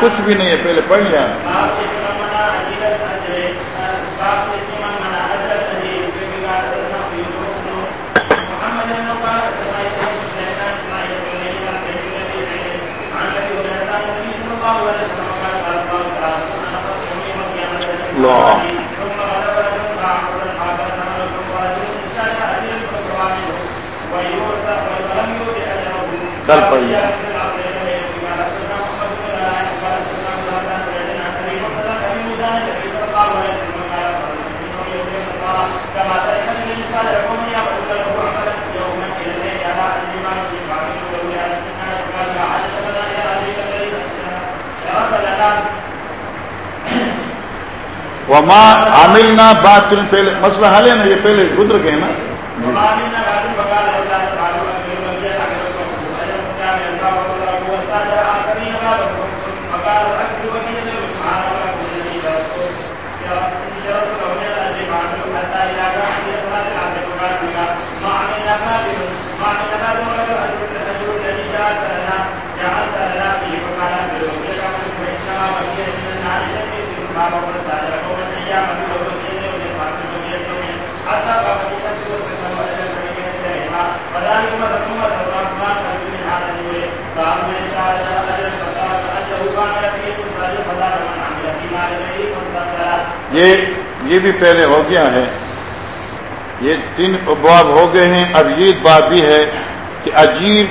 کچھ بھی نہیں ہے پہلے پڑھ لیا اللہ کل پڑھیے وما عملنا بات پہلے مسئلہ حل ہے نا یہ پہلے گزر گئے نا۔ یہ یہ بھی پہلے ہو گیا ہے۔ یہ تین ابواب ہو گئے ہیں۔ اب یہ بات بھی ہے کہ عجیب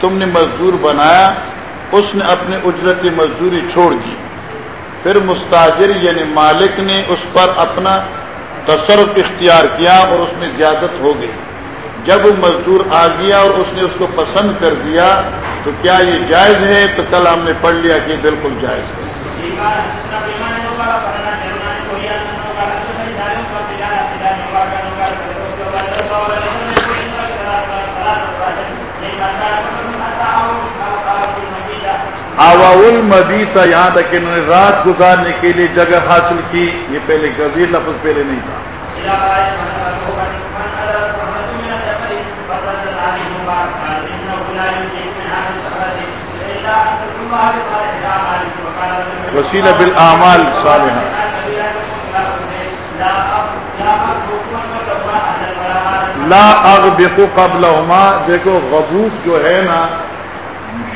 تم نے مزدور بنایا، اس نے اپنے اجرت مزدوری چھوڑ دی۔ پھر مستاجر یعنی مالک نے اس پر اپنا تصرف اختیار کیا اور اس میں زیادت ہو گئی۔ جب وہ مزدور آ گیا اور اس نے اس کو پسند کر دیا، تو کیا یہ جائز ہے؟ تو کل ہم نے پڑھ لیا کہ بالکل جائز ہے۔ آواول مدیتا یہاں تک انہوں نے رات گزارنے کے لیے جگہ حاصل کی، یہ پہلے گزیر لفظ پہلے نہیں تھا۔ وسیل بل اعمال صالح لا اغبقو قبل دیکھو غبوق جو ہے نا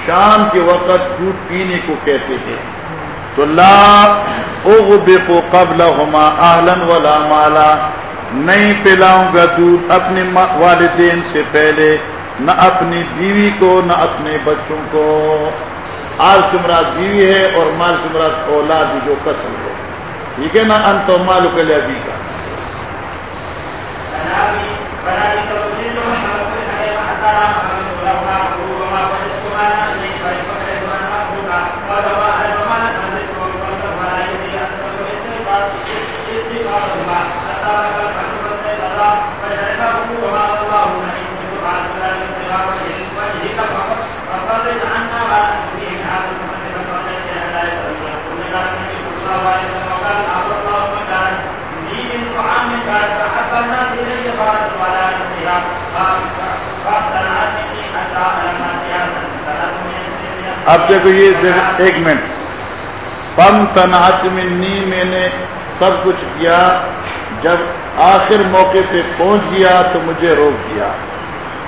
شام کے وقت دودھ پینے کو کہتے ہیں۔ تو لا اغبقو قبل ہما اہلن ولا مالا۔ نہیں پلاؤں گا دودھ اپنے والدین سے پہلے، نہ اپنی بیوی کو، نہ اپنے بچوں کو۔ آج تمرات بیوی ہے اور مال تمرات اولاد جو قتل ہو۔ ٹھیک ہے نا؟ انت مالو کے کا۔ اب دیکھو یہ ایک منٹ۔ پم تنہت منی، میں نے سب کچھ کیا۔ جب آخر موقع پہ پہنچ گیا تو مجھے روک دیا۔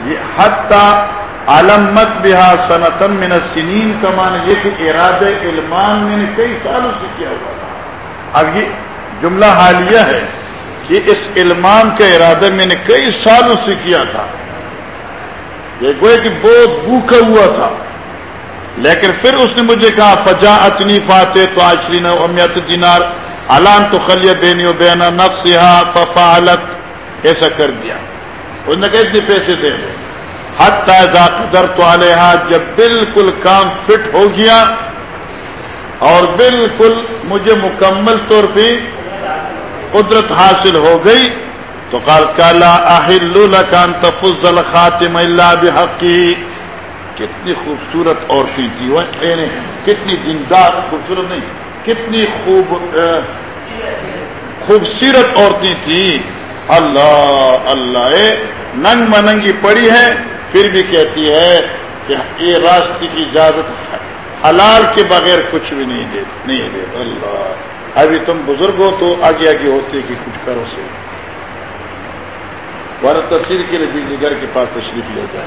یہ حتی علمت بہا سنتم من السنین، کا معنی یہ کہ ارادہ علمان میں نے کئی سالوں سے کیا ہوا تھا۔ اب یہ جملہ حالیہ ہے کہ اس علمان کا ارادہ میں نے کئی سالوں سے کیا تھا۔ یہ گوئے کہ بہت بھوکا ہوا تھا۔ لیکن پھر اس نے مجھے کہا فجا اتنی فاتح تو آشرین امیت دینار. علام تو خلیہ بینی و بینا نفس ففعلت. ایسا کر دیا۔ اس نے کہا اتنے پیسے دے دے حتی قدر تو علیہ جب بالکل کام فٹ ہو گیا اور بالکل مجھے مکمل طور پہ قدرت حاصل ہو گئی تو قال، کالا اہل لکان تفضل خاتم اللہ بحقی. کتنی خوبصورت عورتیں تھی وہ کتنی دیندار، خوبصورت نہیں، کتنی خوب خوبصورت عورتیں تھیں۔ اللہ اللہ ننگ مننگی پڑی ہے، پھر بھی کہتی ہے کہ یہ راستے کی اجازت حلال کے بغیر کچھ بھی نہیں دے نہیں دے۔ اللہ، ابھی تم بزرگ ہو تو آگے آگے ہوتے کہ کچھ کرو سے۔ ورنہ تصویر کے لیے بجلی گھر کے پاس تشریف لے جائے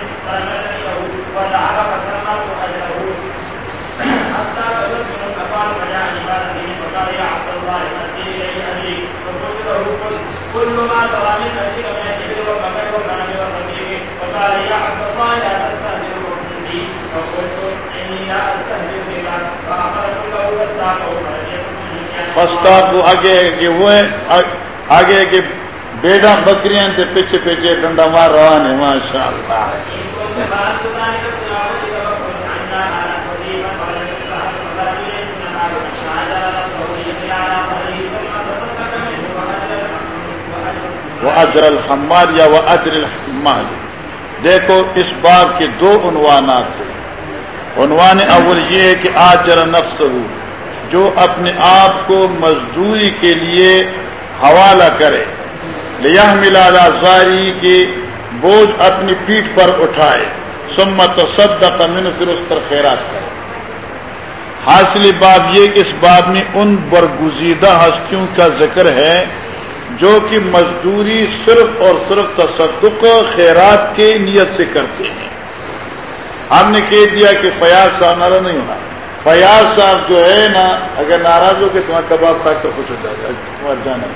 آگے کہ وہ آگے کہ بیڈا بکریاں تھے پیچھے پیچھے ڈنڈا مار رہا ماشاء اللہ وہ اجر الحمال یا وہ اجر الحمال دیکھو، اس بات کے دو عنوانات تھے عنوان اول یہ ہے کہ آجر نفس ہو جو اپنے آپ کو مزدوری کے لیے حوالہ کرے۔ لیا ملا زاری کی بوجھ اپنی پیٹھ پر اٹھائے۔ سمت صدق من پھر اس پر خیرات کرے۔ حاصل باب یہ کہ اس باب میں ان برگزیدہ ہستیوں کا ذکر ہے۔ جو کہ مزدوری صرف اور صرف تصدق خیرات کے نیت سے کرتے ہیں۔ ہم نے کہہ دیا کہ فیاض صاحب ناراض نہیں ہونا۔ فیاض صاحب جو ہے نا، اگر ناراض ہو کہ تمہارا کباب کھا کر خوش ہو جائے گا تمہارا جانا۔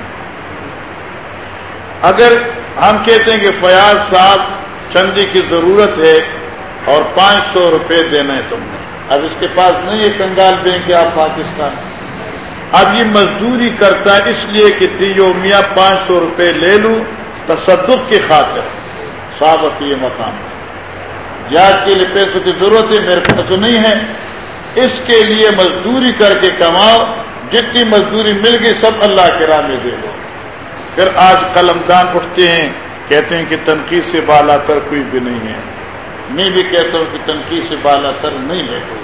اگر ہم کہتے ہیں کہ فیاض صاحب چندی کی ضرورت ہے اور پانچ سو روپے دینا ہے تم نے۔ اب اس کے پاس نہیں ہے کنگال بینک آپ پاکستان۔ اب یہ مزدوری کرتا ہے اس لیے کہ دیو میاں پانچ سو روپے لے لوں تصدق کی خاطر۔ صاحب یہ مقام یاد کے لیے پیسوں کی ضرورت ہے، میرے پاس نہیں ہے۔ اس کے لیے مزدوری کر کے کماؤ، جتنی مزدوری مل گئی سب اللہ کے راہ میں دے دو۔ پھر آج قلم دان اٹھتے ہیں، کہتے ہیں کہ تنقید سے بالا تر کوئی بھی نہیں ہے۔ میں بھی کہتا ہوں کہ تنقید سے بالا تر نہیں ہے۔ کوئی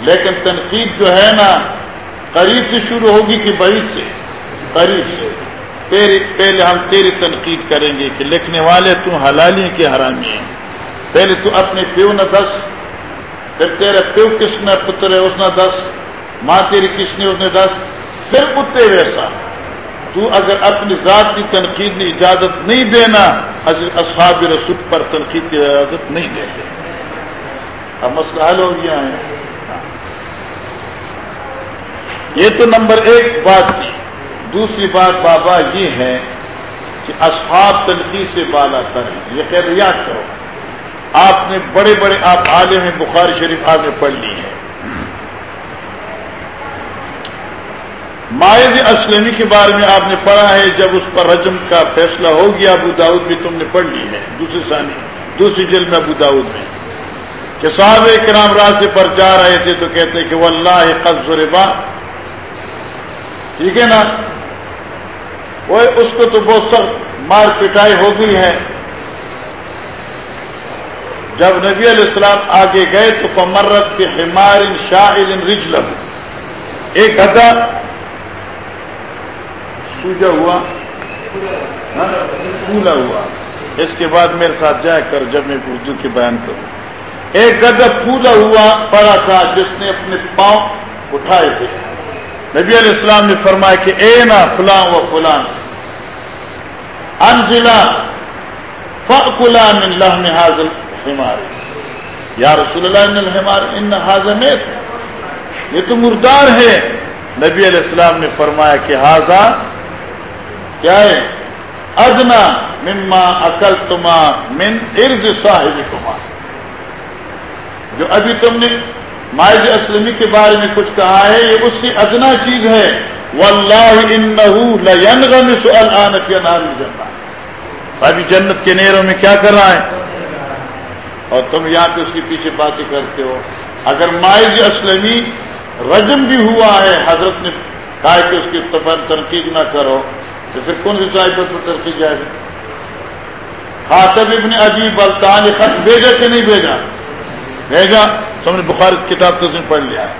لیکن تنقید جو ہے نا قریب سے شروع ہوگی کہ بعید سے؟ قریب سے۔ تیری پہلے ہم تیری تنقید کریں گے کہ لکھنے والے تم حلالی کے حرامی ہیں۔ پہلے تو اپنے پیو نہ دس، پھر تیرے پیو کس نے پتر ہے اس نے دس، ماں تیری کس نے اس نے دس، پھر کتے ویسا۔ تو اگر اپنی ذات کی تنقید کی اجازت نہیں دینا اصحاب رسول پر تنقید کی اجازت نہیں دیں اب مسئلہ حل ہو گیا ہے۔ یہ تو نمبر ایک بات تھی۔ دوسری بات بابا یہ ہے کہ اصحاب تنقید سے بالا تر یہ کہہ یاد کرو۔ آپ نے بڑے بڑے آپ عالم ہیں، بخاری شریف آپ نے پڑھ لی ہے۔ مائز اسلمی کے بارے میں آپ نے پڑھا ہے، جب اس پر رجم کا فیصلہ ہو گیا ابو داود بھی تم نے پڑھ لی ہے۔ دوسری ثانی، دوسری جلد میں ابو داود میں۔ کہ صاحب کرام راستے پر جا رہے تھے تو کہتے کہ وہ اللہ قبض ٹھیک ہے نا؟ وہ اس کو تو بہت سخت مار پٹائی ہو گئی ہے۔ جب نبی علیہ السلام آگے گئے تو فمرت کے ہمار شاہل رجل ایک گدا سوجا ہوا۔ ہاں؟ پھولا ہوا۔ اس کے بعد میرے ساتھ جائے کر جب میں اردو کے بیان کروں۔ ایک گدا پھولا ہوا پڑا تھا جس نے اپنے پاؤں اٹھائے تھے۔ نبی علیہ السلام نے فرمایا کہ اے نا فلاں و فلان انزلہ فلا من لحم حاضل یا رسول اللہ الحمار، ان حاضمیت یہ تو مردار ہے۔ نبی علیہ السلام نے فرمایا کہ حاضا کیا ہے؟ ادنا مما عقل تما من ارز صاحب کما جو ابھی تم نے مائز اسلمی کے بارے میں کچھ کہا ہے، یہ اس کی ادنا چیز ہے۔ واللہ انہو لینغمس الان فی نار الجنہ۔ ابھی جنت کے نیروں میں کیا کر رہا ہے؟ اور تم یہاں پہ اس کے پیچھے باتیں کرتے ہو۔ اگر مائز اسلمی رجم بھی ہوا ہے، حضرت نے کہا کہ اس کی تنقید نہ کرو، تو پھر کون سی صاحب پر ترقی جائے گی؟ خاطب ابن عجیب بلطان خط بھیجا کہ نہیں بھیجا؟ بھیجا۔ سب نے بخار کتاب تو پڑھ لیا ہے۔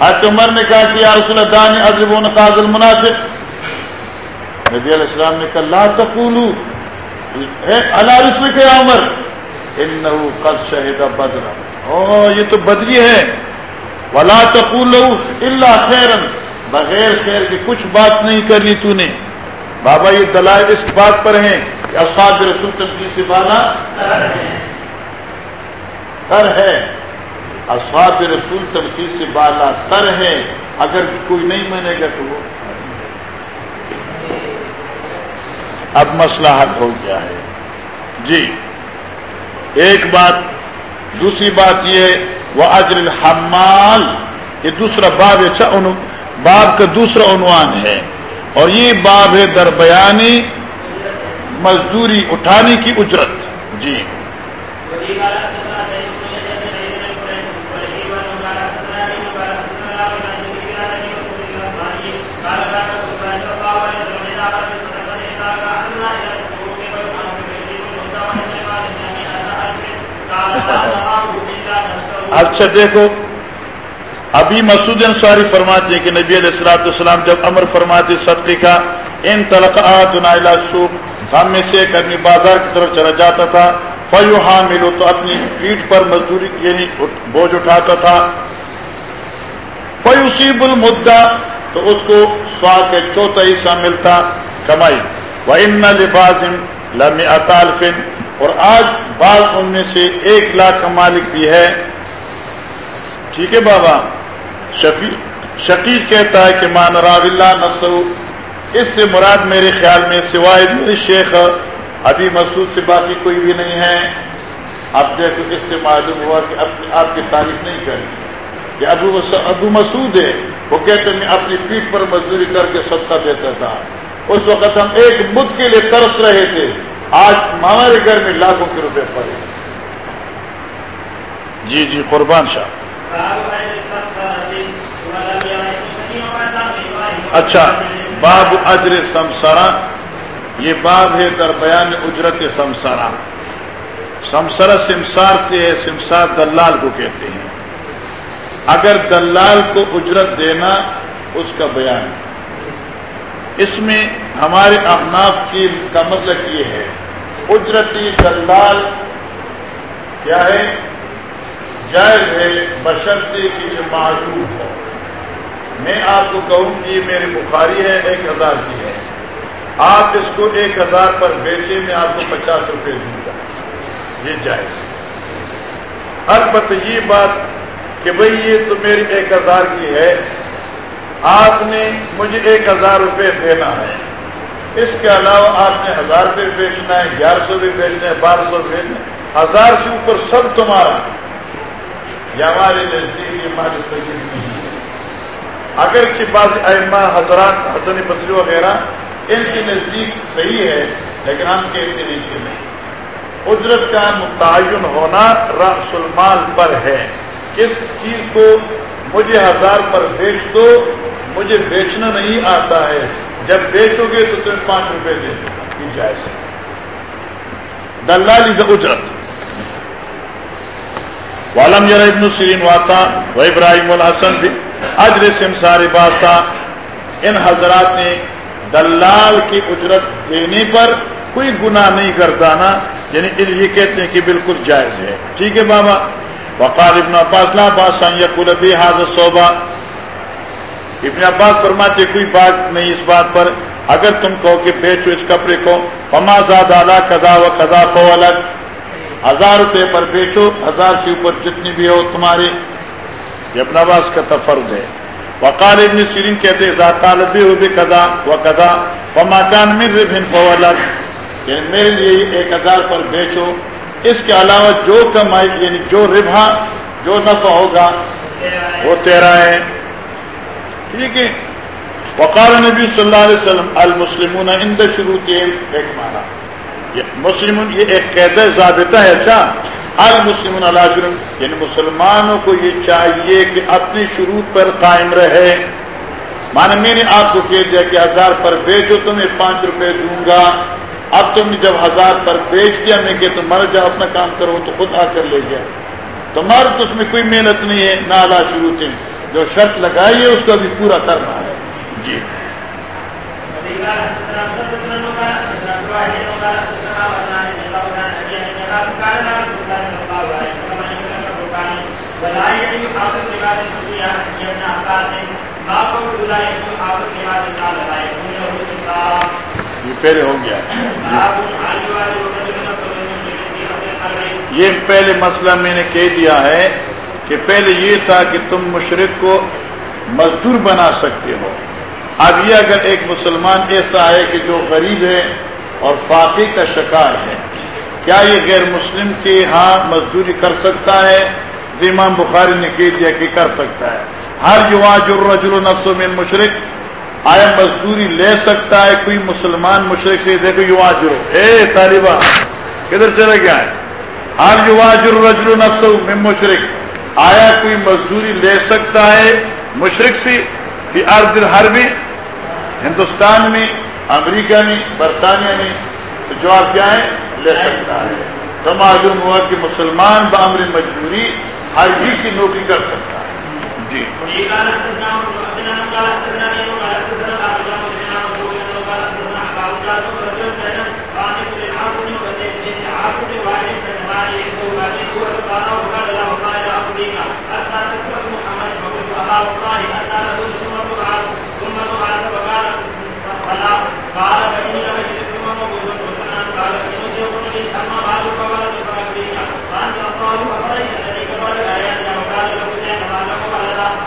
حضرت عمر نے کہا کہ یا رسول اللہ، دانی ادب قاض المنافق۔ نبی علیہ السلام نے کہا، لا تقولو اللہ رسول کے عمر، انہو قد شہد بدر او، یہ تو بدری ہے۔ ولا تقولو الا خیرا بغیر خیر کی کچھ بات نہیں کرنی تو نے۔ بابا، یہ دلائل اس بات پر ہیں کہ اصحاب رسول تنقید سے بالا تر ہے۔ اصحاب رسول تنقید سے بالا تر ہے اگر کوئی نہیں مانے گا تو وہ اب مسئلہ حل ہو گیا ہے۔ جی۔ ایک بات، دوسری بات یہ وہ اجر الحمال۔ یہ دوسرا باب اچھا باب کا دوسرا عنوان ہے۔ اور یہ باب ہے دربیانی مزدوری اٹھانے کی اجرت۔ جی۔ اچھا دیکھو۔ ابھی مسعود انصاری فرماتے ہیں کہ نبی علیہ السلاۃ السلام جب امر فرماتے صدقے کا، ان تلقات سوپ ہم میں سے کرنی بازار کی طرف چلا جاتا تھا۔ فیو ہاں ملو تو اپنی پیٹ پر مزدوری یعنی بوجھ اٹھاتا تھا۔ فیوسیب المدا تو اس کو سوا کے چوتھا حصہ ملتا، کمائی۔ وہ ان لباظم لم اطالفن اور آج بعض ان میں سے ایک لاکھ کا مالک بھی ہے۔ ٹھیک ہے بابا؟ شفیق کہتا ہے کہ مان راو اللہ نفسو اس سے مراد میرے خیال میں سوائے میرے شیخ ابھی مسعود سے باقی کوئی بھی نہیں ہے۔ اب دیکھو اس سے معلوم ہوا کہ آپ کی تعریف نہیں کرنی۔ کہ ابو ابو مسعود ہے، وہ کہتے میں اپنی پیٹ پر مزدوری کر کے صدقہ دیتا تھا۔ اس وقت ہم ایک بدھ کے لیے ترس رہے تھے۔ آج ہمارے گھر میں لاکھوں کے روپے پڑے۔ جی جی قربان شاہ۔ اچھا باب اجر سمسرا یہ باب ہے در بیان اجرت سمسرا سمسرا سمسار سے ہے، سمسار دلال کو کہتے ہیں۔ اگر دلال کو اجرت دینا اس کا بیان۔ اس میں ہمارے احناف کی کا مطلب یہ ہے۔ اجرتی دلال کیا ہے؟ جائز ہے بشرطے کی جو معلوم ہو۔ میں آپ کو کہوں کہ میری بخاری ہے، ایک ہزار کی ہے۔ آپ اس کو ایک ہزار پر بیچے، میں آپ کو پچاس روپے دوں گا۔ یہ جائز البتہ یہ بات کہ بھئی یہ تو میری ایک ہزار کی ہے، آپ نے مجھے ایک ہزار روپے دینا ہے۔ اس کے علاوہ آپ نے ہزار روپے بیچنا ہے، گیارہ سو بھی بیچنا ہے، بارہ سو بیچنا ہے۔ ہزار سے اوپر سب تمہارا۔ یہ ہمارے نزدیک یہ ہمارے نہیں ہے اگر کی بعض اما حضرات حسن بصری وغیرہ ان کے نزدیک صحیح ہے، لیکن ہم کہتے نہیں کہ نہیں. اجرت کا متعین ہونا رأس المال پر ہے۔ کس چیز کو مجھے ہزار پر بیچ دو، مجھے بیچنا نہیں آتا ہے۔ جب بیچو گے تو تمہیں پانچ روپے دے دو۔ جائز دلالی کا اجرت والم یر ابن سرین واتا و ابراہیم الحسن بھی اجر سمسار بادشاہ ان حضرات نے دلال کی اجرت دینے پر کوئی گناہ نہیں کرتا نا یعنی یہ کہتے ہیں کہ بالکل جائز ہے۔ ٹھیک ہے بابا؟ وقال ابن عباس، لا بادشاہ یقول بھی حاضر صوبہ ابن عباس فرماتے کوئی بات نہیں اس بات پر۔ اگر تم کہو کہ بیچو اس کپڑے کو، فما زاد زیادہ کدا و کدا کو ہزار روپے پر بیچو، ہزار سے اوپر جتنی بھی ہو تمہاری، یہ اپنا باس کا تفرد ہے۔ وقال ابن سیرین کہتے ہیں طالب ہو بھی کدا و کدا و مکان میں ربن فولد۔ یعنی میرے لیے ایک ہزار پر بیچو۔ اس کے علاوہ جو کمائی یعنی جو ربا جو نفع ہوگا، وہ تیرا ہے۔ ٹھیک ہے۔ وقال نبی صلی اللہ علیہ وسلم، المسلمون اند شروع کے ایک مانا مسلم یہ ایک قید ضابطہ ہے اچھا؟ المسلم الاشرم یعنی مسلمانوں کو یہ چاہیے کہ اپنی شروع پر قائم رہے۔ مانا میں نے آپ کو کہہ دیا کہ ہزار پر بیچو تو میں پانچ روپے دوں گا۔ اب تم نے جب ہزار پر بیچ دیا، میں کہ تم مر جاؤ، اپنا کام کرو تو خود آ کر لے گیا۔ تو مر تو اس میں کوئی محنت نہیں ہے، نہ اعلیٰ شروع تھے جو شرط لگائی ہے، اس کو ابھی پورا کرنا ہے۔ جی۔ یہ پہلے ہو گیا۔ یہ پہلے مسئلہ میں نے کہہ دیا ہے کہ پہلے یہ تھا کہ تم مشرق کو مزدور بنا سکتے ہو۔ اب یہ اگر ایک مسلمان ایسا ہے کہ جو غریب ہے اور فاقی کا شکار ہے کیا یہ غیر مسلم کے ہاں مزدوری کر سکتا ہے؟ امام بخاری نے کہہ دیا کہ کر سکتا ہے۔ ہر یوا جرجر نفس میں مشرق آیا مزدوری لے سکتا ہے کوئی مسلمان مشرق سے؟ دیکھو یوا جرو اے طالبہ، کدھر چلے گیا ہے؟ ہر یوا جرجر نفس میں مشرق آیا کوئی مزدوری لے سکتا ہے مشرق سے؟ ارد ہر بھی ہندوستان میں، امریکہ میں، برطانیہ میں۔ تو جواب کیا ہے؟ لے سکتا ہے۔ تو معلوم ہوا کہ مسلمان بامر مجبوری ہر جی کی نوکری کر سکتا ہے۔ جی۔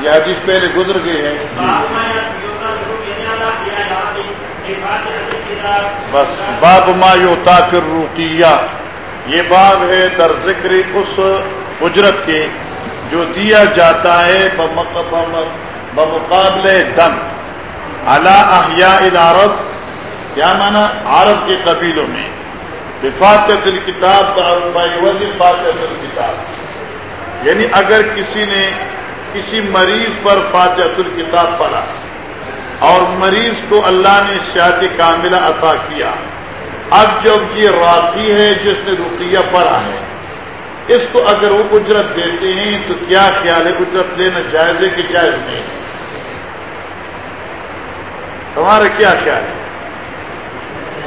یہ حدیث پہلے گزر گئے ہیں بس باب ما یوتا پھر روکیا یہ باب ہے در ذکر اس اجرت کے جو دیا جاتا ہے بمقابلے دم۔ اللہ احیاء العرب کیا مانا عرب کے قبیلوں میں۔ فاتح الکتاب فاتح الکتاب یعنی اگر کسی نے کسی مریض پر فاتح الکتاب پڑھا اور مریض کو اللہ نے شاعت کاملہ عطا کیا۔ اب جب یہ راقی ہے جس نے رقیہ پڑھا ہے، اس کو اگر وہ اجرت دیتے ہیں تو کیا خیال ہے اجرت لینا جائز ہے کہ جائز نہیں؟ تمہارا کیا خیال ہے؟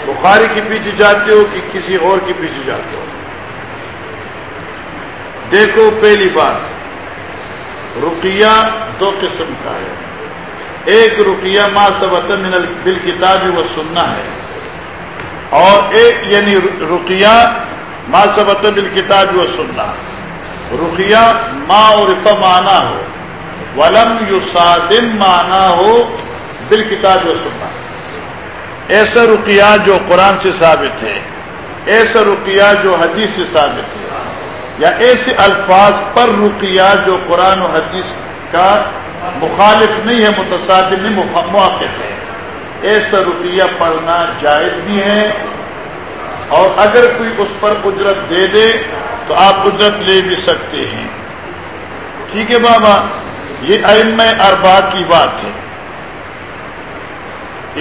بخاری کے پیچھے جاتے ہو کہ کسی اور کے پیچھے جاتے ہو؟ دیکھو پہلی بات۔ رقیہ دو قسم کا ہے۔ ایک رقیہ ما سبت من دل کتاب و سننا ہے۔ اور ایک یعنی رقیہ ما سبت بل کتاب و سننا رقیہ ما اور مانا ہو۔ ولم یو مانا ہو دل کتاب و سننا ایسا رقیہ جو قرآن سے ثابت ہے۔ ایسا رقیہ جو حدیث سے ثابت ہے۔ یا ایسے الفاظ پر رقیہ جو قرآن و حدیث کا مخالف نہیں ہے، متصادم نہیں موقف ہے۔ ایسا رقیہ پڑھنا جائز بھی ہے اور اگر کوئی اس پر اجرت دے دے تو آپ اجرت لے بھی سکتے ہیں۔ ٹھیک ہے بابا، یہ ام اربا کی بات ہے۔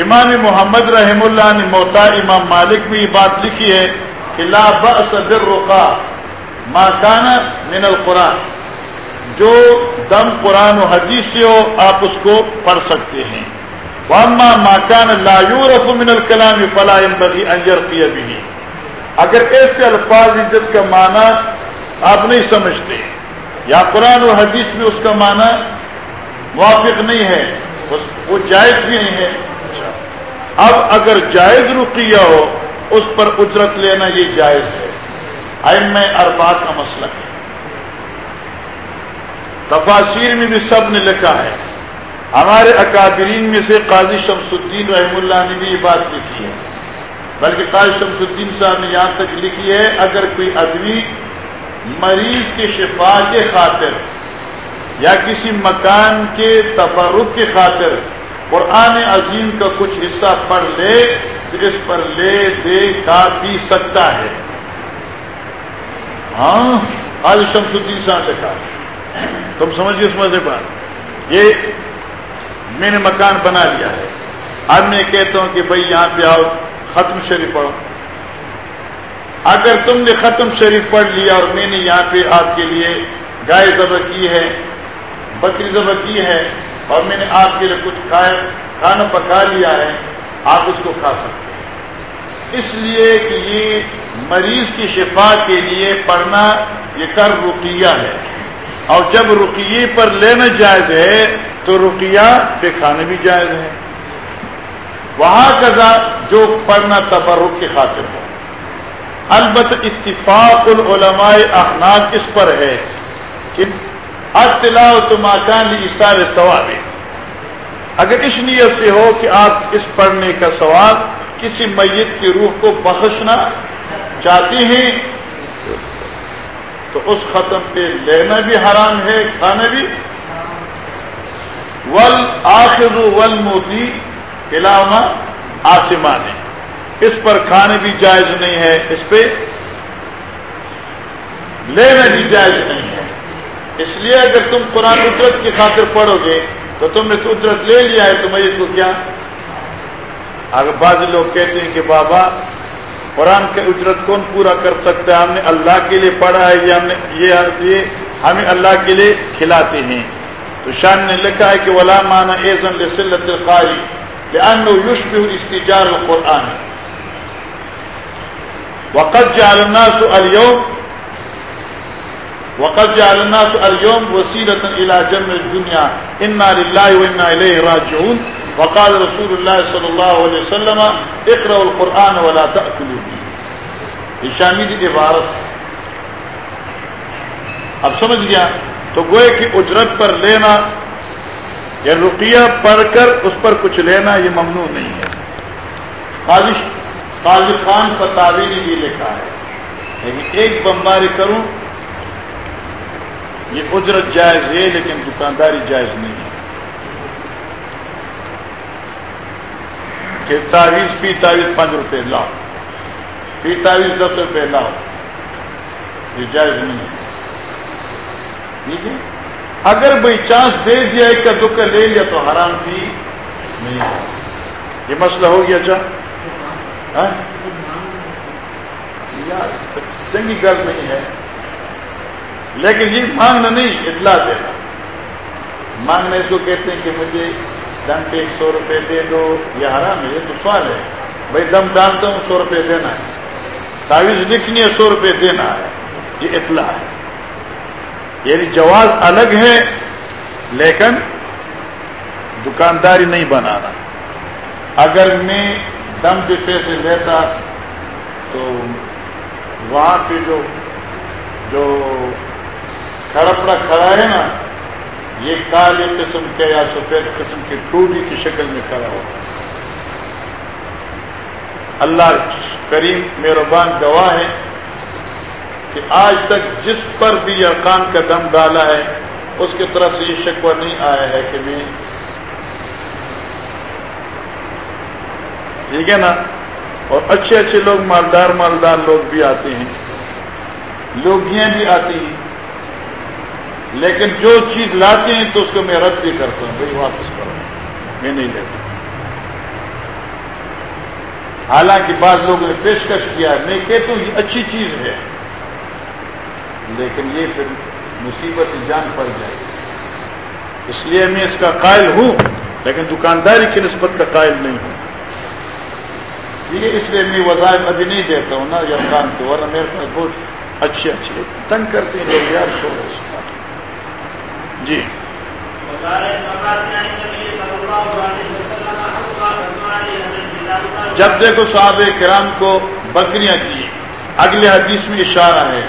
امام محمد رحم اللہ نے موتا امام مالک بھی یہ بات لکھی ہے کہ لا بأس بالرقا ماکانہ من القرآن، جو دم قرآن و حدیث سے ہو، آپ اس کو پڑھ سکتے ہیں۔ واما ماکان لا یورف من الکلام فلا ينبغي ان يرقي به۔ اگر ایسے الفاظ جس کا معنی آپ نہیں سمجھتے، یا قرآن و حدیث میں اس کا معنی موافق نہیں ہے وہ جائز بھی نہیں ہے۔ اچھا۔ اب اگر جائز رقیہ ہو، اس پر اجرت لینا یہ جائز ہے۔ ام اربات کا مسئلہ ہے۔ تفاصیر میں بھی سب نے لکھا ہے۔ ہمارے اکابرین میں سے قاضی شمس الدین رحم اللہ نے بھی یہ بات لکھی ہے۔ بلکہ قاضی شمس الدین صاحب نے یہاں تک لکھی ہے، اگر کوئی آدمی مریض کے شفا کے خاطر یا کسی مکان کے تفرق کے خاطر قرآن عظیم کا کچھ حصہ پڑھ لے، تو اس پر لے دے کا پی سکتا ہے۔ ہاں آج شمس الدین صاحب لکھا تم سمجھیے اس مزے پر یہ میں نے مکان بنا لیا ہے۔ اب میں کہتا ہوں کہ بھائی یہاں پہ آؤ، ختم شریف پڑھو۔ اگر تم نے ختم شریف پڑھ لیا اور میں نے یہاں پہ آپ کے لیے گائے ذبح کی ہے، بکری ذبح کی ہے، اور میں نے آپ کے لیے کچھ کھایا کھانا پکا لیا ہے، آپ اس کو کھا سکتے ہیں۔ اس لیے کہ یہ مریض کی شفا کے لیے پڑھنا یہ کر رقیہ ہے۔ اور جب رقیے پر لینا جائز ہے، تو رقیہ پہ کھانا بھی جائز ہے۔ وہاں کا جو پڑھنا تبرک کی خاطر ہو البت اتفاق العلماء احناف اس پر ہے کہ اطلاع تو ماکان اشار ثواب اگر اس نیت سے ہو کہ آپ اس پڑھنے کا سوال کسی میت کی روح کو بخشنا چاہتی ہیں، تو اس ختم پہ لینا بھی حرام ہے، کھانا بھی۔ ول آخر ول موتی علامہ آسمان۔ اس پر کھانے بھی جائز نہیں ہے، اس پہ لینا بھی جائز نہیں ہے۔ اس لیے اگر تم قرآن اجرت کی خاطر پڑھو گے، تو تم نے تو لے لیا ہے تو میں اس کو کیا؟ اگر بعض لوگ کہتے ہیں کہ بابا قرآن کے اجرت کون پورا کر سکتا ہے؟ ہم نے اللہ کے لیے پڑھا ہے، یہ ہم نے یہ ہمیں اللہ کے لیے کھلاتے ہیں۔ تو شان نے لکھا ہے کہ ولا مانا ایزن لسلت القاری لانه يشبه استجار القرآن۔ وقد جعل الناس اليوم وقد جعل الناس اليوم وسيلة الى جمع الدنيا۔ انا لله وانا اليه راجعون۔ وقال رسول اللہ صلی اللہ علیہ وسلم اقرا القرآن ولا تأکلوا یہ شامی کی عبارت۔ اب سمجھ گیا؟ تو گوئے کی اجرت پر لینا، یا رقیہ پڑھ کر اس پر کچھ لینا، یہ ممنوع نہیں ہے۔ قاضی قاضی خان فتاوی نے بھی لکھا ہے لیکن ایک بمباری کروں، یہ اجرت جائز ہے، لیکن دکانداری جائز نہیں ہے۔ کہ تعویذ فی تعویذ پانچ روپے لاؤ۔ فی تعویذ دس روپے لاؤ۔ یہ جائز نہیں ہے۔ ٹھیک ہے؟ اگر بھائی چانس دے دیا ایک کا دکھ لے لیا تو حرام بھی نہیں ہے۔ یہ مسئلہ ہو گیا چاہ ہاں؟ چنگی گل نہیں ہے۔ لیکن یہ مانگنا نہیں، اطلاع دینا مانگنے کو کہتے ہیں کہ مجھے دم پہ ایک سو روپے دے دو، یہ حرام ہے، یہ تو سوال ہے۔ بھائی دم ڈالتا ہوں سو روپے دینا ہے۔ تعویذ لکھنی ہے، سو روپے دینا ہے۔ یہ اطلاع ہے۔ یعنی جواز الگ ہے، لیکن دکانداری نہیں بنانا۔ اگر میں دم پہ پیسے لیتا تو وہاں پہ جو جو کھڑپڑا کھڑا ہے نا یہ کالے قسم کے یا سفید قسم کی ٹوٹی کی شکل میں کھڑا ہوتا اللہ کریم مہربان گواہ ہے کہ آج تک جس پر بھی ارکان کا دم ڈالا ہے، اس کی طرف سے یہ شکوہ نہیں آیا ہے کہ میں ٹھیک ہے نا؟ اور اچھے اچھے لوگ مالدار مالدار لوگ بھی آتے ہیں۔ لوگیاں بھی آتی ہیں۔ لیکن جو چیز لاتے ہیں تو اس کو میں رد بھی کرتا ہوں، بھائی واپس کرو۔ میں نہیں لیتا۔ حالانکہ بعض لوگوں نے پیشکش کیا، میں کہتا ہوں یہ اچھی چیز ہے، لیکن یہ پھر مصیبت جان پڑ جائے۔ گی اس لیے میں اس کا قائل ہوں، لیکن دکانداری کی نسبت کا قائل نہیں ہوں۔ یہ اس لیے میں وظائف ابھی نہیں دیتا ہوں نا یمکان کو، ورنہ میرے پاس بہت اچھے اچھے تنگ کرتے ہیں لوگ یار چھوڑ جی۔ جب دیکھو صحاب کرام کو بکریاں کی اگلے حدیث میں اشارہ ہے۔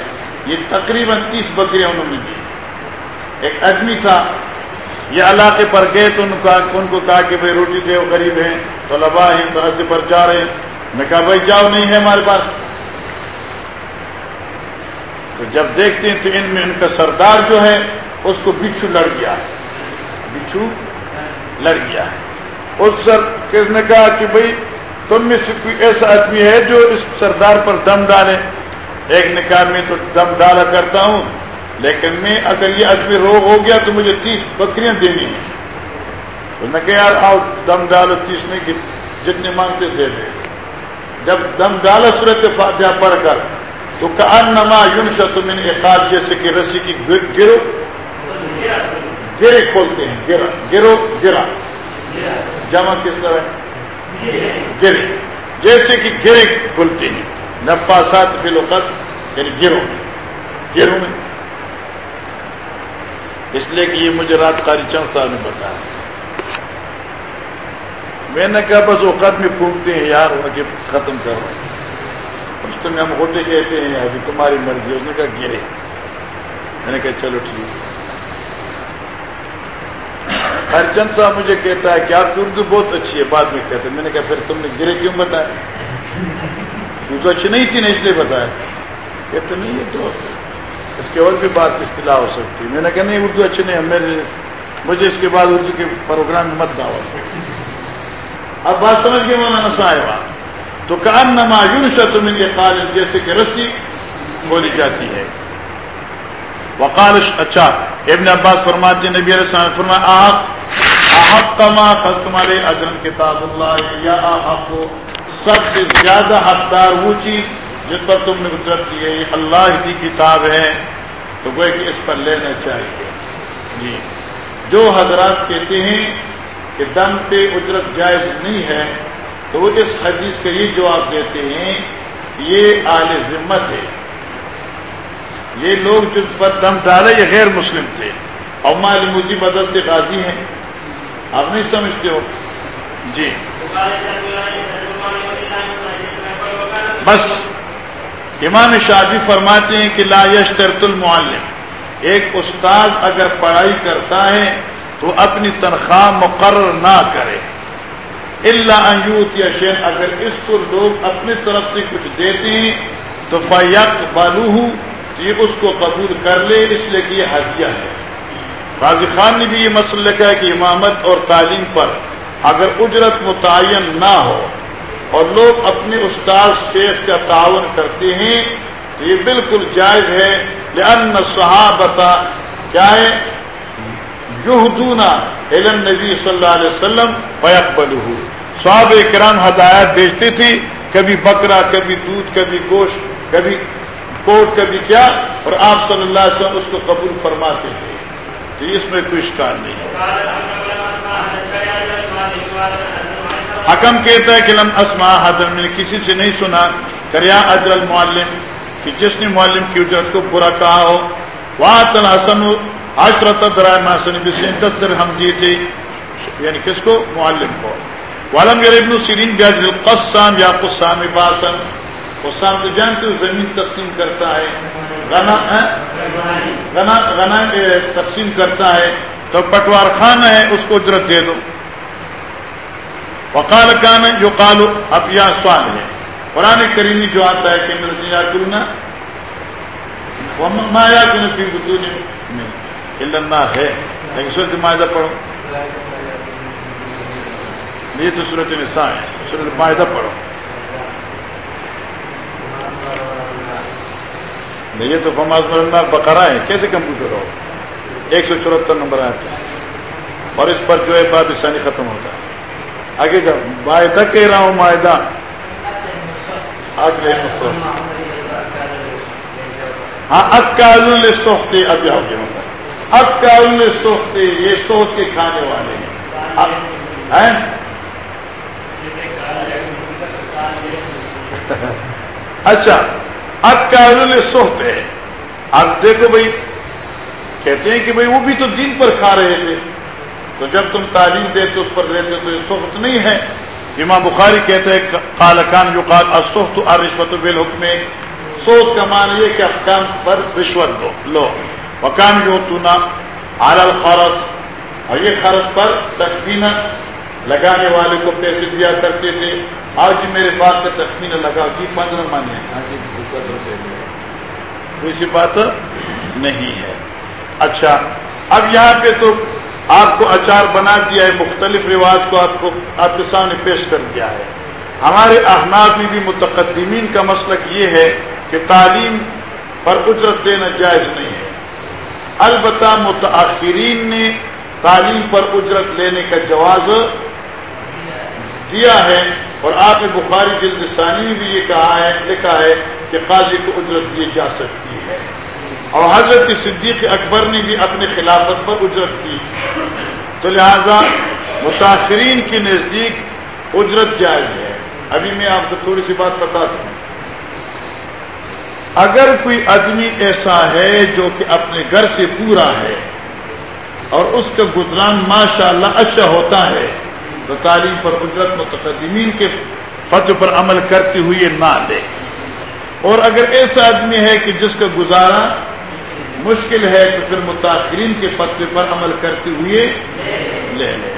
یہ تقریباً تیس بکریاں انہوں نے دی ایک آدمی تھا، یہ علاقے پر گئے تو ان کو کہا کہ بھائی روٹی دے غریب ہیں تو ہیں، تو پر جا رہے ہیں۔ میں کہا، بھائی جاؤ، نہیں ہے ہمارے پاس۔ تو جب دیکھتے ہیں تو ان میں ان کا سردار جو ہے اس کو بچھو لڑ گیا۔ بچھو لڑ گیا۔ اس سر کس نے کہا کہ بھائی تم میں سے کوئی ایسا آدمی ہے جو اس سردار پر دم ڈالے؟ ایک نکاح میں تو دم ڈالا کرتا ہوں، لیکن میں اگر یہ عزمی روگ ہو گیا تو مجھے تیس بکریاں دینی ہیں۔ تو میں کہ یار، آؤ دم ڈالو تیس میں جتنے مانگتے دے دے۔ جب دم ڈالا صورت فاتحہ پڑھ کر، تو نما یون من اقاد جیسے کہ رسی کی گرو گرے کھولتے ہیں گرا گرو گرا جمع کس طرح؟ گرے جیسے کہ گرے کھولتے ہیں۔ نفاسات فی الوقت یعنی گرو گرو میں۔ اس لیے کہ یہ مجھے رات قاری چند صاحب نے بتایا میں نے کہا بس اوقات میں پھونکتے ہیں یار کہ ختم کر۔ رہے اس تو میں ہم ہوتے کہتے ہیں، ابھی تمہاری مرضی اس نے کہا گرے میں نے کہا چلو ٹھیک۔ ہر چند صاحب مجھے کہتا ہے کہ آپ کی اردو بہت اچھی ہے، بعد میں کہتے میں نے کہا، پھر تم نے گرے کیوں بتایا؟ تو اچھی نہیں تھی نا اس لیے بتایا۔ کہتے نہیں ہے تو اس کے اور بھی بات اصطلاح ہو سکتی میں نے کہا، نہیں، اردو اچھی نہیں میرے مجھے اس کے بعد اردو کے پروگرام میں مت دعوت اب بات سمجھ گئے مولانا صاحب؟ تو کام نما یون من قال جیسے کہ رسی بولی جاتی ہے۔ وقال اچھا ابن عباس فرماتے نبی علیہ السلام فرمایا آپ کما تمہارے اجرم کتاب اللہ، یا آپ سب سے زیادہ حقدار وہ چیز جس پر تم نے اجرت دی ہے، یہ اللہ کی کتاب ہے، تو وہ کہ اس پر لینا چاہیے۔ جی۔ جو حضرات کہتے ہیں کہ دم پہ اجرت جائز نہیں ہے، تو وہ اس حدیث کا یہ جواب دیتے ہیں، یہ آل ذمت ہے۔ یہ لوگ جس پر دم ڈالے یہ غیر مسلم تھے۔ اور مال مودی بدلتے غازی ہیں۔ آپ نہیں سمجھتے ہو؟ جی۔ بس۔ امام شادی فرماتے ہیں کہ لا یشترط المعلم۔ ایک استاد اگر پڑھائی کرتا ہے تو اپنی تنخواہ مقرر نہ کرے۔ اللہ انجوت یا شین اگر اس کو لوگ اپنی طرف سے کچھ دیتے ہیں تو فیق بالو یہ اس کو قبول کر لے، اس لیے کہ یہ حدیہ ہے۔ غازی خان نے بھی یہ مسئلہ لکھا ہے کہ امامت اور تعلیم پر اگر اجرت متعین نہ ہو اور لوگ اپنے استاد شیخ کا تعاون کرتے ہیں، تو یہ بالکل جائز ہے۔ لأن صحابتا کیا ہے؟ علم نبی صلی اللہ علیہ وسلم فیقبلہ صحاب کرام ہدایت بیچتی تھی کبھی بکرا، کبھی دودھ، کبھی گوشت، کبھی کوٹ کبھی کیا اور آپ صلی اللہ علیہ وسلم اس کو قبول فرماتے تھے تو اس میں کوئی شکار نہیں حکم کہتا ہے کہ لم اسما حضر میں کسی سے نہیں سنا۔ کریا اجر المعلم، کہ جس نے معلم کی اجرت کو برا کہا ہو۔ وہاں تن حسن عشرت درائم محسن بسین دس درہم دی تھی یعنی کس کو؟ معلم کو۔ والم یر ابن سیرین بیاج القسام یا قسام باسن۔ قسام تو جانتے ہو زمین تقسیم کرتا ہے۔ غنا غنا غنا تقسیم کرتا ہے۔ تو پٹوار خانہ ہے، اس کو اجرت دے دو۔ وقال کان جو قالو اب یا سوال ہے۔ قرآن کریمی جو آتا ہے کہ میرے کروں نا ما یا کہ نفی بطون اللہ ہے۔ لیکن صورت معاہدہ پڑھو۔ یہ تو صورت نساء ہے۔ صورت معاہدہ پڑھو۔ نہیں یہ تو فماز مرنار بقرہ ہے کیسے کمپیوٹر ہو؟ ایک سو چورہتر نمبر آتا ہے اور اس پر جو ہے باب ثانی ختم ہوتا ہے۔ آگے جب معاہدہ کہہ رہا ہوں معاہدہ آگے ہاں اکال سوکھتے اب جاؤ گے۔ اکال سوکھتے یہ سوچ کے کھانے والے ہیں۔ ہاں؟ اچھا۔ اب کیا سوتے ہیں اب دیکھو بھائی، کہتے ہیں کہ بھائی وہ بھی تو دین پر کھا رہے تھے۔ تو جب تم تعلیم دیتے، اس پر رہتے تو یہ سوخت نہیں ہے۔ امام بخاری کہتے ہیں کالکان جو قال اسوخت اور رشوت بل حکم سوت کا مان یہ کہ احکام پر رشوت دو لو۔ وکان جو تنا عال خرس اور یہ خرس پر تخمینہ لگانے والے کو پیسے دیا کرتے تھے۔ آج میرے بات کا تخمینہ لگا جی پندرہ مانے کوئی بات نہیں ہے۔ اچھا اب یہاں پہ تو آپ کو اچار بنا دیا ہے، مختلف رواج کو آپ کو، آپ کے سامنے پیش کر دیا ہے۔ ہمارے احناب میں بھی متقدمین کا مسلک یہ ہے کہ تعلیم پر اجرت دینا جائز نہیں ہے۔ البتہ متاثرین نے تعلیم پر اجرت لینے کا جواز دیا ہے۔ اور آپ نے بخاری جلد ثانی میں بھی یہ کہا ہے، لکھا ہے کہ قاضی کو اجرت دی جا سکتی ہے۔ اور حضرت صدیق اکبر نے بھی اپنے خلافت پر اجرت کی تو لہذا متاثرین کے نزدیک اجرت جائز ہے۔ ابھی میں آپ کو تھوڑی سی بات بتا دوں۔ اگر کوئی آدمی ایسا ہے جو کہ اپنے گھر سے پورا ہے اور اس کا گزران ماشاء اللہ اچھا ہوتا ہے، تو تعلیم پر اجرت متقدمین کے فتح پر عمل کرتے ہوئے نہ لے اور اگر ایسا آدمی ہے کہ جس کا گزارا مشکل ہے تو پھر متاثرین کے فتح پر عمل کرتے ہوئے لے لے۔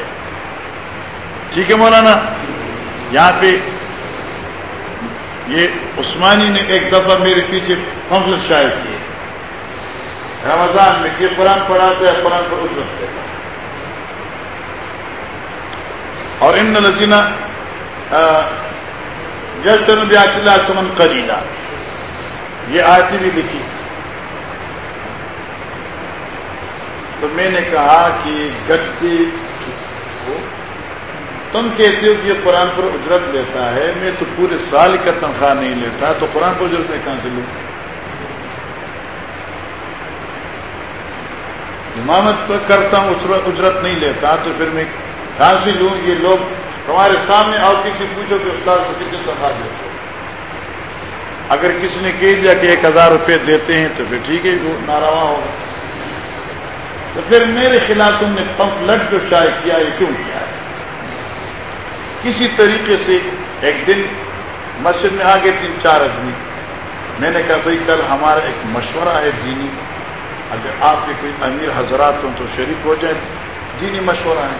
ٹھیک ہے مولانا؟ یہاں پہ یہ عثمانی نے ایک دفعہ میرے پیچھے پمفلٹ شائع کیے رمضان میں یہ قرآن پڑھاتے ہیں، قرآن پر اجرت دیتا اور ان لذینہ جشن بیات اللہ سمن قلیلہ یہ آتی بھی لکھی۔ تو میں نے کہا کہ گٹی تم کہتے ہو کہ یہ قرآن پر اجرت لیتا ہے، میں تو پورے سال کا تنخواہ نہیں لیتا، تو قرآن پر اجرت میں کہاں سے لوں؟ امامت پر کرتا ہوں، اجرت نہیں لیتا، تو پھر میں کہاں سے لوں؟ یہ لوگ تمہارے سامنے اور کسی پوچھو کہ استاد کو کتنی تنخواہ دیتے اگر کسی نے کہہ دیا کہ ایک ہزار روپے دیتے ہیں تو پھر ٹھیک ہے، وہ ناروا ہوگا تو پھر میرے خلاف تم نے پمپ لٹ جو شائع کیا، یہ کیوں کیا؟ ہے کسی طریقے سے ایک دن مسجد میں آگے تین چار آدمی، میں نے کہا بھائی، کل ہمارا ایک مشورہ ہے دینی۔ اگر آپ کے کوئی امیر حضرات ہوں تو شریک ہو جائے دینی مشورہ ہے۔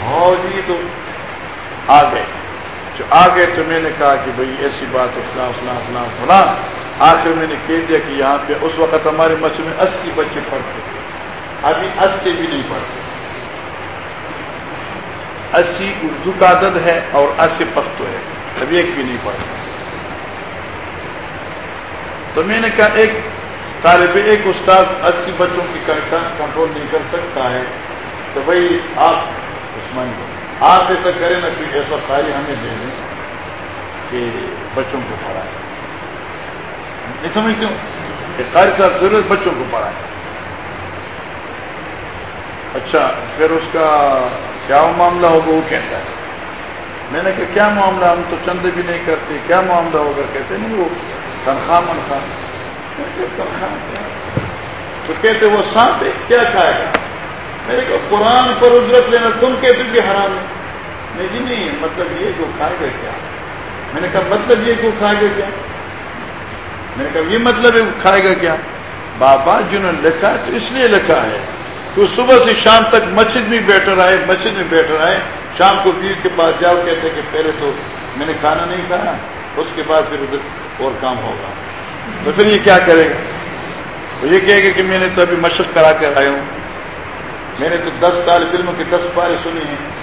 ہاں جی تو آ گئے۔ جو آ گئے تو میں نے کہا کہ بھائی ایسی بات فلاں فلاں فلاں فلاں۔ آخر میں نے کہہ دیا کہ یہاں پہ اس وقت ہمارے مسجد میں اسی بچے پڑھتے ابھی اسی بھی نہیں پڑھتے۔ اسی اردو کا عدد ہے اور اسی پختو ہے۔ ابھی ایک بھی نہیں پڑھتا تو میں نے کہا ایک طالب ایک استاد اسی بچوں کی کنٹرول نہیں کر سکتا ہے۔ تو بھائی آپ عثمان آپ ایسا کریں نا کہ ایسا خالی ہمیں دے دیں کہ بچوں کو پڑھائے نہیں سمجھتے ہوں کہ قاری صاحب ضرورت بچوں کو پڑھائے اچھا پھر اس کا کیا معاملہ ہوگا؟ وہ کہتا ہے۔ میں نے کہا، کیا معاملہ؟ ہم تو چند بھی نہیں کرتے۔ کیا معاملہ ہوگا؟ کہتے نہیں، وہ تنخواہ، منخواہ۔ تو کہتے وہ سانپ کیا کھائے گا؟ میں نے قرآن پر اجرت لینا تم کہتے کہ حرام ہے۔ نہیں جی نہیں مطلب یہ جو کھائے گا کیا؟ میں نے کہا مطلب یہ کہ کھائے گا کیا؟ میں نے کہا، یہ مطلب ہے کھائے گا کیا؟ بابا، جنہوں نے لکھا ہے تو اس لیے لکھا ہے تو صبح سے شام تک مسجد میں بیٹھ رہا ہے مسجد میں بیٹھ رہا ہے شام کو پیر کے پاس جاؤ، کہتے کہ پہلے تو میں نے کھانا نہیں کھایا، اس کے بعد پھر ادھر اور کام ہوگا۔ تو پھر یہ کیا کرے گا؟ وہ یہ کہے گا کہ میں نے تو ابھی مشق کرا کر آیا ہوں۔ میں نے تو دس طالب علموں کی دس پارے سنی ہیں۔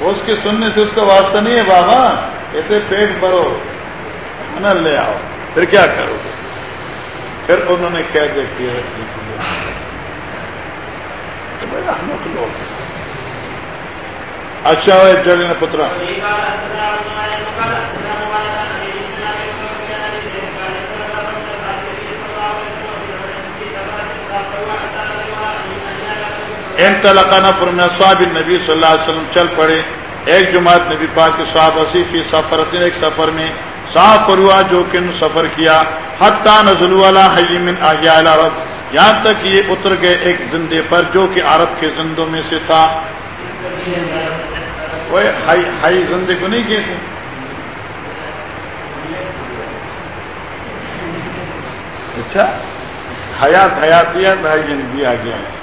اس کے سننے سے اس کا واسطہ نہیں ہے، بابا، کہتے پیٹ بھرو نہ لے آؤ۔ پھر کیا کرو؟ گے پھر انہوں نے کہہ دیا کیا اچھا ہے۔ جل پترا۔ ان تلقانہ فرما صاحب نبی صلی اللہ علیہ وسلم، چل پڑے۔ ایک جماعت نبی پاک کے صاحب اسی فی سفر ایک سفر میں صاف ہوا جو کن سفر کیا۔ حتیٰ نزل والا حیمن احیاء العرب۔ یہاں تک یہ اتر گئے ایک زندے پر جو کہ عرب کے زندوں میں سے تھا۔ وہ ہائی زندے کو نہیں کہتے۔ اچھا۔ حیات حیاتیات بھی آ گیا ہے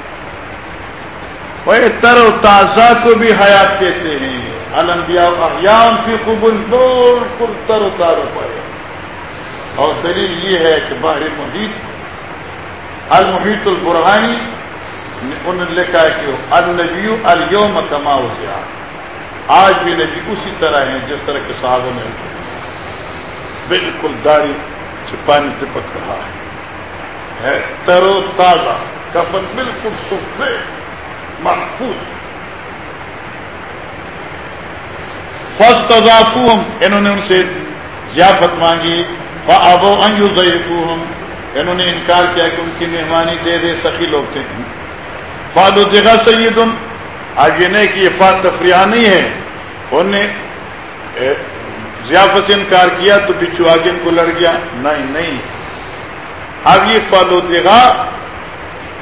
وہ تر و تازہ کو بھی حیات کہتے ہیں۔ الانبیاء احیان کی قبول بالکل تر و تازہ پڑے۔ اور دلیل یہ ہے کہ باہر محیط، المحیط البرہانی، انہوں نے لکھا ہے کہ النبی اليوم کما ہو گیا آج بھی نبی اسی طرح ہیں جس طرح کے صحابوں نے بالکل داڑھی سے پانی ٹپک رہا ہے۔ ترو تازہ، کفن بالکل سکھے محفوظ۔ فسٹ انہوں نے ان سے ضیافت مانگی۔ ابو ہم انہوں نے انکار کیا کہ ان کی مہمانی دے دے، سخی لوگ تھے۔ فالو جگہ سید آگے نہیں کہ یہ فات تفریح نہیں ہے۔ انہوں نے ضیافت سے انکار کیا تو بچو آگے ان کو لڑ گیا۔ نہیں نہیں۔ اب یہ فالو جگہ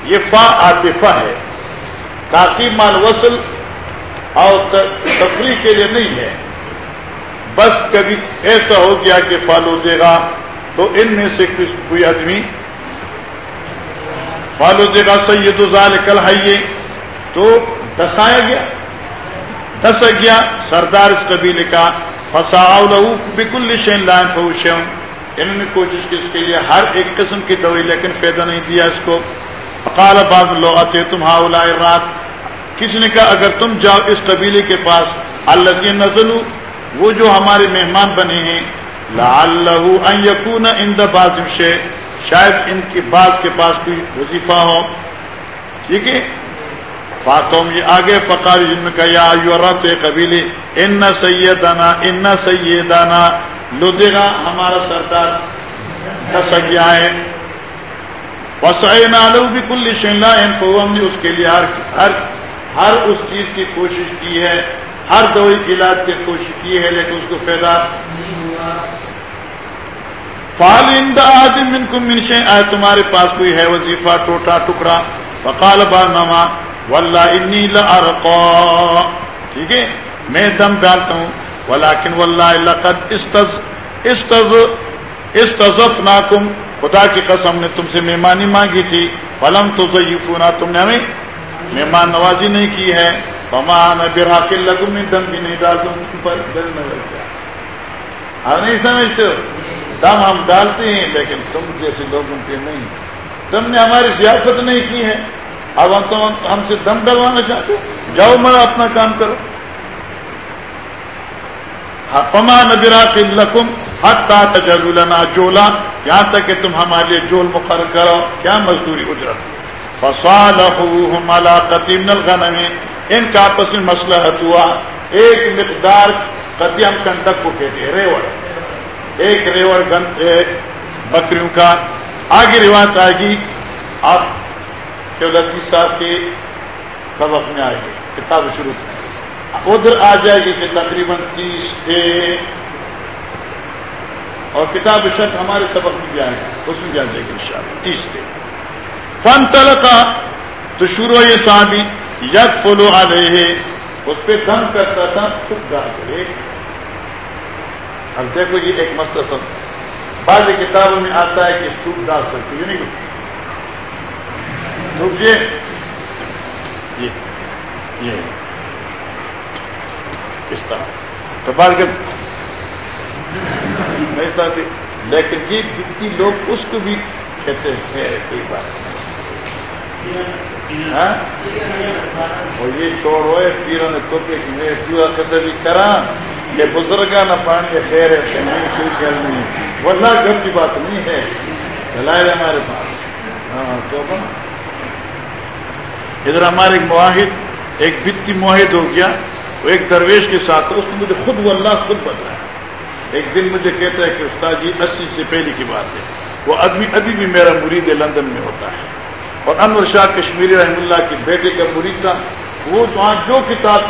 یہ فا آتفا ہے۔ تاکہ مال وصل اور تفریح کے لیے نہیں ہے۔ بس کبھی ایسا ہو گیا کہ فالو دے گا تو ان میں سے کچھ کوئی آدمی فالو دے گا، سید کل آئیے تو دسایا گیا۔ دس گیا، سردار اس قبیلے کا، فسا بالکل شین لائن فوشن انہوں نے کوشش کی اس کے لیے ہر ایک قسم کی دوائی لیکن فائدہ نہیں دیا اس کو۔ اقال بعض لوگ آتے تم ہاؤ رات۔ کسی نے کہا، اگر تم جاؤ اس قبیلے کے پاس اللہ کی نزل وہ جو ہمارے مہمان بنے ہیں یقون ان بازم شے شاید ان کے بعد کے پاس کوئی وظیفہ ہو۔ ٹھیک ہے؟ باتوں میں آگے فقار جن میں کہا، یا رت قبیلے، ان سیدانا ان سیدانا لدھا ہمارا سردار دس گیا ہے۔ وسائن آلو بھی کل شنلا ہم نے اس کے لیے ہر ہر ہر اس چیز کی کوشش کی ہے۔ ہر دوائی علاج کی کوشش کی ہے، لیکن اس کو فائدہ فال آدم من کو منشے آئے تمہارے پاس کوئی ہے وظیفہ، ٹوٹا ٹکڑا۔ فقال با ماما واللہ انی لارقا ٹھیک ہے؟ میں دم ڈالتا ہوں۔ ولیکن واللہ لقد استز استز استزفناکم خدا کی قسم نے تم سے مہمانی مانگی تھی۔ فلم تو تم نے ہمیں مہمان نوازی نہیں کی ہے۔ پمان برا کے لگو میں دم بھی نہیں ڈال دوں پر دل نہ لگ جائے۔ آپ نہیں سمجھتے؟ ہو دم ہم ڈالتے ہیں، لیکن تم جیسے لوگوں کے نہیں۔ تم نے ہماری سیاست نہیں کی ہے۔ اب ہم تو ہم سے دم ڈلوانا چاہتے جاؤ مرا اپنا کام کرو۔ پما نبرا کے لکم حتا تجلنا جولا۔ یہاں تک کہ تم ہمارے لیے جول مقرر کرو، کیا مزدوری اجرت؟ فصالحوهم على قتيم الغنم، ان کا آپس میں مسئلہ ہوا۔ ایک مقدار قدیم کنڈک کو کہتے ہیں، ریوڑ۔ ایک ریوڑ گن بکریوں کا۔ آگے روایت آئے گی، آپ کے لطیف صاحب کے سبق میں آئے گی، کتاب شروع۔ ادھر آ جائے گی کہ تقریباً تیس تھے۔ اور کتاب شک ہمارے سبق میں بھی آئے گا اس میں بھی آ جائے گی ان تیس تھے فن تلقا تو شروع یہ صحابی یک فلو آ رہے اس پہ دم کرتا تھا، خود ڈال کرے۔ اب دیکھو، یہ ایک مسئلہ سب۔ بعض کتابوں میں آتا ہے کہ سوپ ڈال سکتے یہ نہیں کچھ یہ۔ یہ۔ اس طرح۔ تو بعض کے نہیں ساتھی لیکن یہ جتنی لوگ اس کو بھی کہتے ہیں کوئی بات ہاں؟ یہ چھوڑ ہوئے، پیروں نے تو کہ میں پورا قدر بھی کرا یہ بزرگا نہ پانی کے خیر ہے نہیں، کوئی خیال نہیں۔ ورنہ گھر کی بات نہیں ہے۔ دلائل ہمارے پاس۔ ہاں تو ادھر ہمارے ایک معاہد، ایک بتی معاہد ہو گیا، وہ ایک درویش کے ساتھ، اس نے مجھے خود وہ اللہ خود بتایا ایک دن مجھے کہتا ہے کہ استاد جی اسی سے پہلے کی بات ہے۔ وہ آدمی ابھی بھی میرا مرید لندن میں ہوتا ہے۔ اور انور شاہ کشمیری رحم اللہ کے بیٹے کا مرید تھا۔ وہ وہاں جو کتاب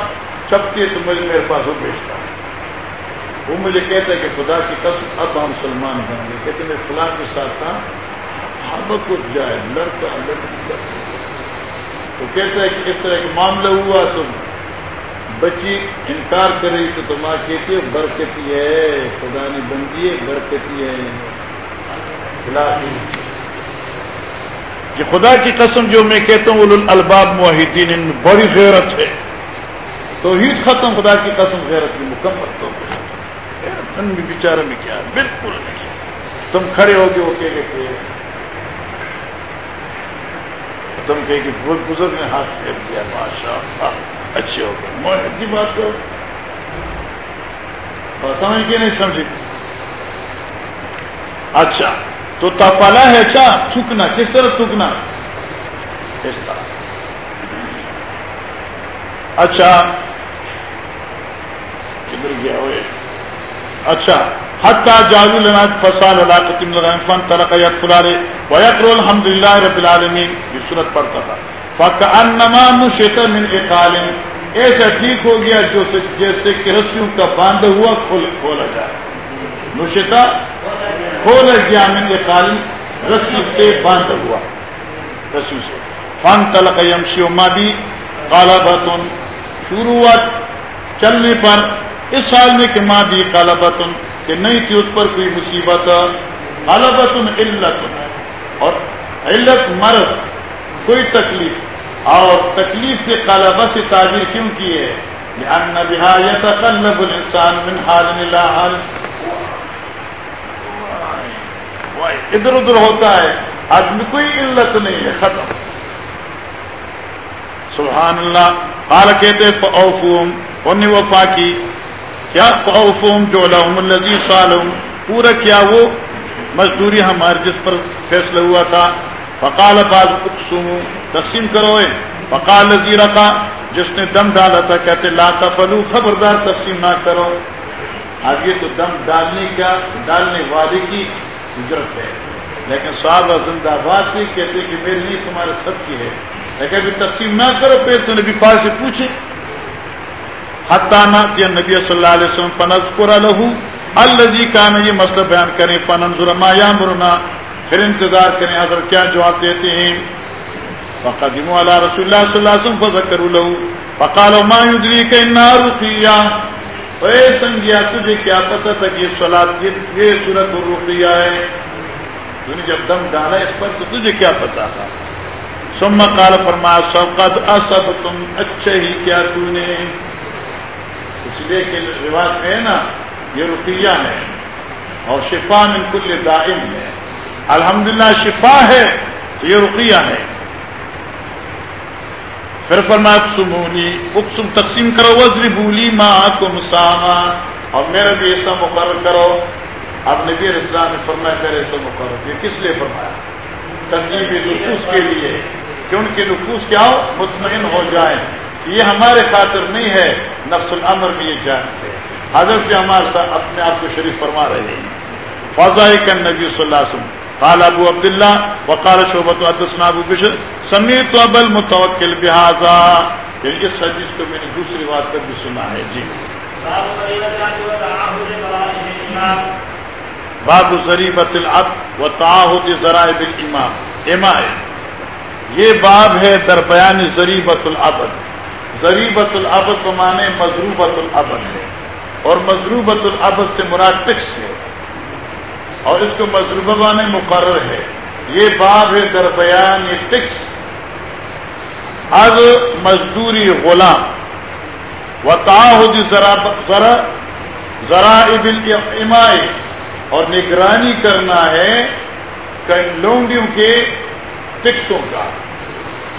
چھپتی ہے تو مجھے میرے پاس وہ بیچتا ہے۔ وہ مجھے کہتا ہے کہ خدا کی قسم، اب ہم سلمان بن گئے کہتے میں فلاں کے ساتھ تھا۔ ہم کچھ جائے، لڑکا لڑکی۔ تو کہتا ہے کہ اس طرح ایک معاملہ ہوا تو بچی انکار کرے تو تم آ کہتی ہے، برکتی ہے، خدا نے بندی ہے، برکتی ہے۔ خلاف کہ خدا کی قسم جو میں کہتا ہوں الباب معاہدین ان بڑی غیرت ہے۔ تو ہی ختم، خدا کی قسم غیرت میں مکمل تو۔ بھی بیچارے میں کیا؟ بالکل۔ نہیں تم کھڑے ہو گے وہ کہہ کہ تم کہ بہت بزرگ نے ہاتھ پھیر دیا ماشاء اللہ اچھے ہو گئے۔ معاہد کی بات کرو سمجھ کے نہیں سمجھے؟ اچھا تو تفلا ہے کیا؟ تھوکنا کس طرح تھوکنا؟ اس طرح۔ اچھا۔ کدھر گیا ہوئے۔ اچھا۔ حتى جعلوا لنا فصال علاقة من الغنفان تلق يدخل ويقرأ الحمد لله رب العالمين یہ صورت پڑھتا تھا۔ فَكَأَنَّمَا نُشِتَ مِنْ ایسا ٹھیک ہو گیا جو جیسے کہ رسیوں کا باندھ ہوا کھولا جائے نشتا کھولا گیا من اقال رسی سے باندھ ہوا۔ رسیوں سے۔ فن تلق یمشی ما بھی کالا بتن شروعات چلنے پر۔ اس سال میں کہ ماں بھی کالا بتن کہ نہیں تھی اس پر کوئی مصیبت۔ غلبت علت اور علت مرض، کوئی تکلیف۔ اور تکلیف سے غلبہ سے تعبیر کیوں کی ہے؟ لأن بها يتقلب الانسان من حال الى حال۔ ادھر ادھر ہوتا ہے۔ آدمی کوئی علت نہیں ہے، ختم۔ سبحان اللہ۔ قال کہتے فاوفوم انہیں وفا کی۔ کیا؟ فوم جو لہم الذی صالحم پورا کیا وہ؟ مزدوری ہمارے جس پر فیصلہ ہوا تھا۔ فقال بعض اقسم تقسیم کرو فقال الذی رقا جس نے دم ڈالا تھا، کہتے، لا تفلو خبردار تقسیم نہ کرو۔ آگے تو دم ڈالنے کا، ڈالنے والے کی اجرت ہے۔ لیکن صاحب زندہ باد کی کہتے کہ میری نہیں تمہارے سب کی ہے۔ لیکن ابھی تقسیم نہ کرو، پھر تو نبی پاس سے پوچھے۔ حتانہ یا نبی صلی اللہ علیہ وسلم فنز فنذکر له الذي كان یہ مسئلہ بیان کریں۔ فننظر ما یامرنا، پھر انتظار کریں، حضرت کیا جواب دیتے ہیں۔ فقدموا على رسول الله صلی اللہ علیہ وسلم فذكروا له. فقالوا ما يدريك انها رقيه اے سنگیا تجھے کیا پتہ تھا کہ یہ صلات یہ سورۃ الرقیہ ہے. تو نے جب دم ڈالا اس پر تو تجھے کیا پتہ تھا؟ ثم قال فرمایا سوقد اصبتم اچھے ہی کیا تو نے؟ اس لیے کہ رواج میں ہے نا، یہ رقیہ ہے اور شفا من کل دائم ہے۔ الحمدللہ شفا ہے، تو یہ رقیہ ہے۔ پھر فرمایا سمونی اقسم تقسیم کرو، وزری بولی ماں کو مساما اور میرا بھی ایسا مقرر کرو۔ اب نبی اسلام نے فرمایا، میرے ایسا مقرر۔ یہ کس لیے فرمایا؟ تنظیم نفوس کے لیے۔ کہ ان کے نفوس کیا ہو؟ مطمئن ہو جائیں۔ یہ ہمارے خاطر نہیں ہے، نفس العمر بھی یہ جانتے ہیں حضرت ہمارے ساتھ اپنے آپ کو شریف فرما رہے ہیں۔ فضائی کا نبی صلی اللہ علیہ وسلم۔ قال ابو عبداللہ وقال شعبت حدثنا ابو بشر سمیت اب المتوکل بهذا یعنی اس حدیث کو میں نے دوسری بات پر بھی سنا ہے۔ جی۔ باب ضریبت العب و تعاہد ذرائب الامام۔ امام یہ باب ہے در بیان ضریبت العبد۔ ضریبت العبد کو مانے مضروبت العبد ہے۔ اور مضروبت العبد سے مراد ٹکس ہے۔ اور اس کو مضروبہ مانے مقرر ہے۔ یہ باب ہے در بیان یہ ٹکس۔ اب مزدوری غلام۔ و تعہد ذرا ذرائب الامائی اور نگرانی کرنا ہے لونڈیوں کے ٹکسوں کا۔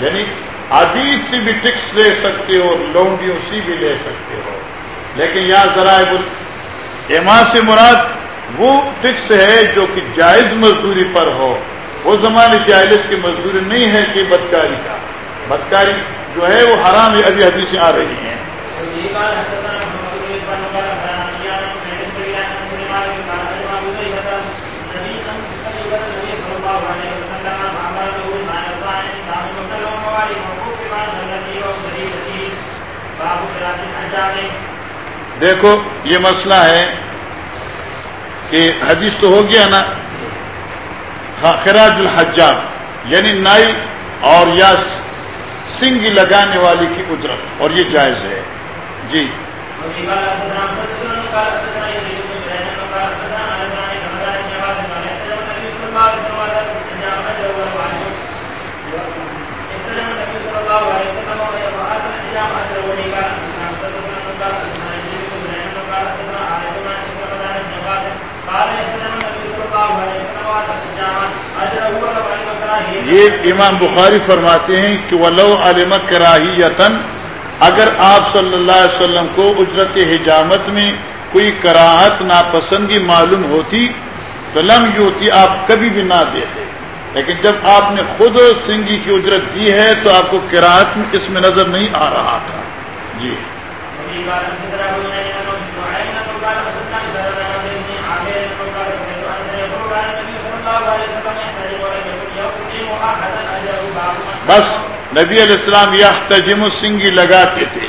یعنی عبید سے بھی ٹکس لے سکتے ہو، لونڈیوں سے بھی لے سکتے ہو۔ لیکن یا ذرائع ایما سے مراد وہ ٹکس ہے جو کہ جائز مزدوری پر ہو۔ وہ زمانے جائز کی مزدوری نہیں ہے کہ بدکاری کا۔ بدکاری جو ہے وہ حرام ابھی حدیثیں آ رہی ہیں۔ دیکھو، یہ مسئلہ ہے۔ کہ حدیث تو ہو گیا نا؟ ہاں، خراج الحجاب یعنی نائی اور یا سنگ لگانے والی کی اجرت، اور یہ جائز ہے۔ جی۔ یہ امام بخاری فرماتے ہیں کہ ولو علم کراہیتن اگر آپ صلی اللہ علیہ وسلم کو اجرت حجامت میں کوئی کراہت ناپسندگی معلوم ہوتی، تو لم یوتی آپ کبھی بھی نہ دیتے۔ لیکن جب آپ نے خود سنگی کی اجرت دی ہے، تو آپ کو کراط میں اس میں نظر نہیں آ رہا تھا۔ جی۔ بس نبی علیہ السلام یہ تجم سنگی لگاتے تھے.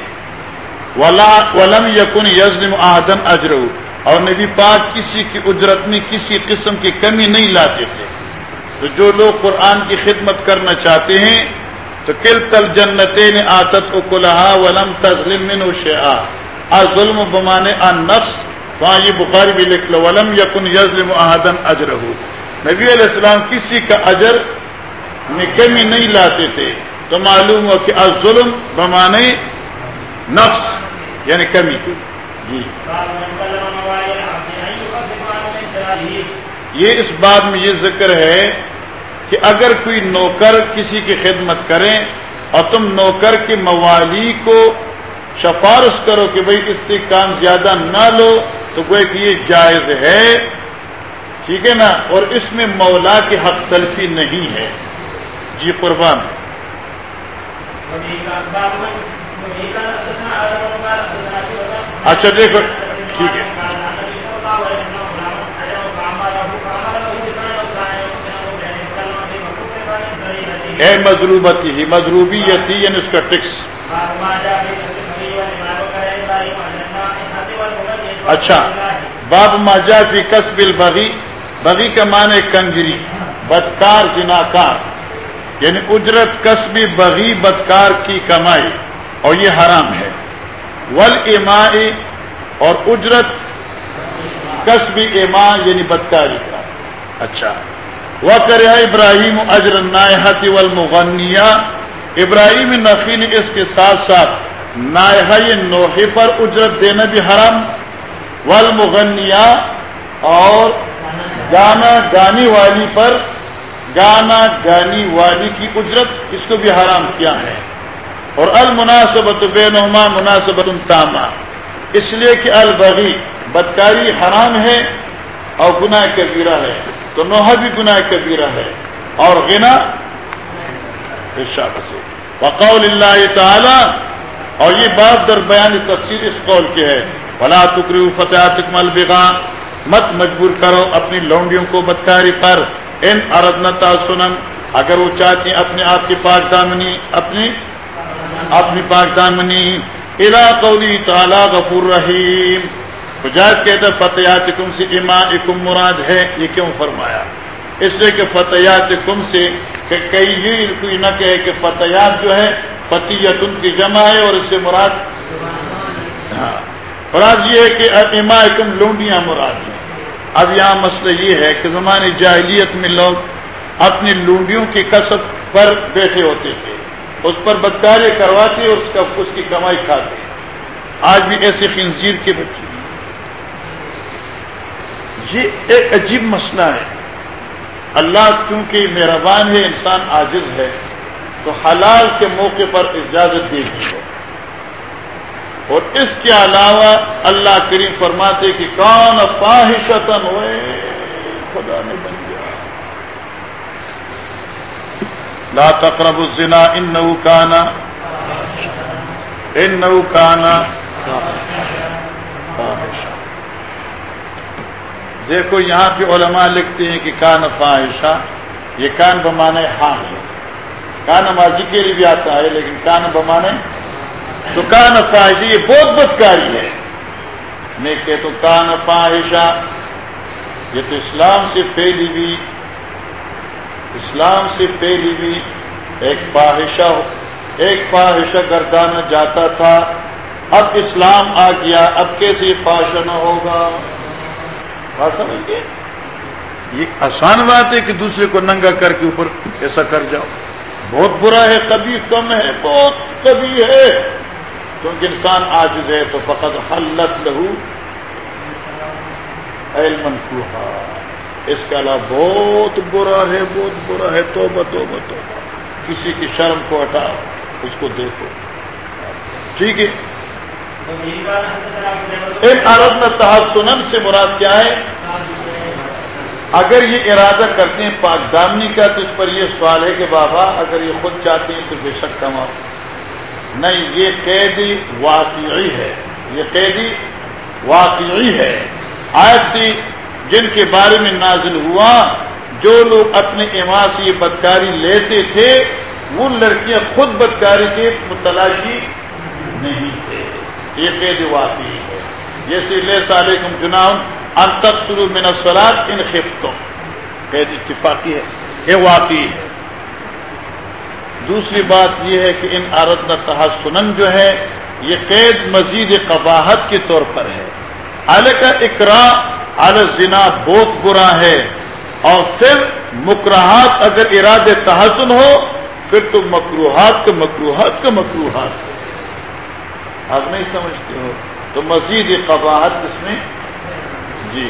ولا ولم یقن یزم آدن اجرو اور نبی پاک کسی کی اجرت میں کسی قسم کی کمی نہیں لاتے تھے. تو جو لوگ قرآن کی خدمت کرنا چاہتے ہیں، تو کل تل جنت نے آتت اکلحا ولم تزلم من آ ظلم بمانے ان نفس وہاں یہ بخاری بھی لکھ لو، ولم یقن یزلم آدن اجر نبی علیہ السلام کسی کا اجر میں کمی نہیں لاتے تھے تو معلوم ہو کہ ظلم بمانے نفس یعنی کمی۔ جی۔ یہ اس بات میں یہ ذکر ہے کہ اگر کوئی نوکر کسی کی خدمت کرے اور تم نوکر کے موالی کو سفارش کرو کہ بھائی اس سے کام زیادہ نہ لو، تو کوئی کہ یہ جائز ہے۔ ٹھیک ہے نا؟ اور اس میں مولا کی حق تلفی نہیں ہے۔ جی قربان۔ اچھا دیکھو۔ ٹھیک ہے۔ ہے مضروبتی ہی مضروبیت ہی یعنی اس کا ٹکس اچھا باب ماجا فی کسب البغی، بغی کا معنی کنگری، بدکار، جناکار۔ یعنی اجرت کسبی بغی بدکار کی کمائی اور یہ حرام ہے۔ ول اما اور اجرت کسبی اما یعنی بدکاری کا۔ اچھا۔ وہ کرے ابراہیم اجر نائحتی والمغنیہ۔ ابراہیم نقی نے اس کے ساتھ ساتھ نائحہ نوحے پر اجرت دینا بھی حرام۔ والمغنیہ اور گانا گانی والی پر گانا گانی والی کی اجرت اس کو بھی حرام کیا ہے۔ اور المناسبت بے نما مناسبت تامہ۔ اس لیے کہ البغی بدکاری حرام ہے اور گناہ کبیرہ ہے۔ تو نوحہ بھی گناہ کبیرہ ہے۔ اور غنا؟ وقول اللہ تعالی، اور یہ بات در بیان تفصیل اس قول کی ہے۔ بلا تکری فتح البغا مت مجبور کرو اپنی لونڈیوں کو بدکاری پر۔ ان اردنتا سنن اگر وہ چاہتی ہیں اپنے آپ کی پاک دامنی، اپنی اپنی پاک دامنی الا قولی تعالی غفور رحیم۔ مجاہد کہتا فتحات کم سے ایمان کم مراد ہے یہ کیوں فرمایا؟ اس لیے کہ فتحات کم سے کہ کئی یہ کوئی نہ کہے کہ فتحات جو ہے فتحت ان کی جمع ہے اور اس سے مراد ہاں مراد یہ ہے کہ اما کم لونڈیاں مراد ہیں۔ اب یہاں مسئلہ یہ ہے کہ زمانے جاہلیت میں لوگ اپنی لونڈیوں کی کسب پر بیٹھے ہوتے تھے۔ اس پر بدکارے کرواتے اور اس کا اس کی کمائی کھاتے۔ آج بھی ایسے خنزیر کے بچے یہ ایک عجیب مسئلہ ہے۔ اللہ چونکہ مہربان ہے، انسان عاجز ہے، تو حلال کے موقع پر اجازت دے دی ہے۔ اور اس کے علاوہ اللہ کریم فرماتے کہ کون فاحشتن ہوئے۔ خدا نے بن گیا۔ لا تقرب الزنا ان نو کانا ان نو کانا دیکھو یہاں پہ علماء لکھتے ہیں کہ کان فاحشہ، یہ کان بمانے حام ہے۔ کان ماضی کے لیے بھی آتا ہے، لیکن کان بمانے تو کان فاحشہ یہ بہت بدکاری ہے۔ میں کہ تو کان فاحشہ یہ تو اسلام سے پھیلی بھی، اسلام سے پھیلی بھی ایک فاحشہ ایک فاحشہ گردانا جاتا تھا۔ اب اسلام آ گیا، اب کیسے فاحشہ نہ ہوگا؟ بات سمجھ گئے؟ یہ آسان بات ہے کہ دوسرے کو ننگا کر کے اوپر ایسا کر جاؤ۔ بہت برا ہے کبھی کم ہے، بہت کبھی ہے۔ کیونکہ انسان آج ہے تو فقط حلت لہو منفوحا اس کے علاوہ بہت برا ہے، بہت برا ہے۔ تو بتو بتو کسی کی شرم کو ہٹاؤ، اس کو دیکھو۔ ٹھیک ہے؟ عرب میں تحسن سے مراد کیا ہے؟ اگر یہ ارادہ کرتے ہیں، پاک دامنی کا تو اس پر یہ سوال ہے کہ بابا، اگر یہ خود چاہتے ہیں تو بے شک کما نہیں، یہ قیدی واقعی ہے۔ یہ قیدی واقعی ہے۔ آیت تھی جن کے بارے میں نازل ہوا، جو لوگ اپنے ایما سے یہ بدکاری لیتے تھے، وہ لڑکیاں خود بدکاری کے متلاشی نہیں تھے۔ یہ قید واقعی ہے۔ جیسے لے علیکم جناب ان تک شروع میں نسلات ان خفتوں قید اتفاقی ہے۔ یہ واقعی ہے۔ دوسری بات یہ ہے کہ ان عورت تحسن جو ہے یہ قید مزید قباحت کے طور پر ہے۔ حالانکہ اقرا الزنا بہت برا ہے۔ اور پھر مکراہات اگر اراد تحسن ہو، پھر تو مکروحات کا مکروحات کا مکروحات آپ نہیں سمجھتے ہو؟ تو مزید قباحت اس میں؟ جی۔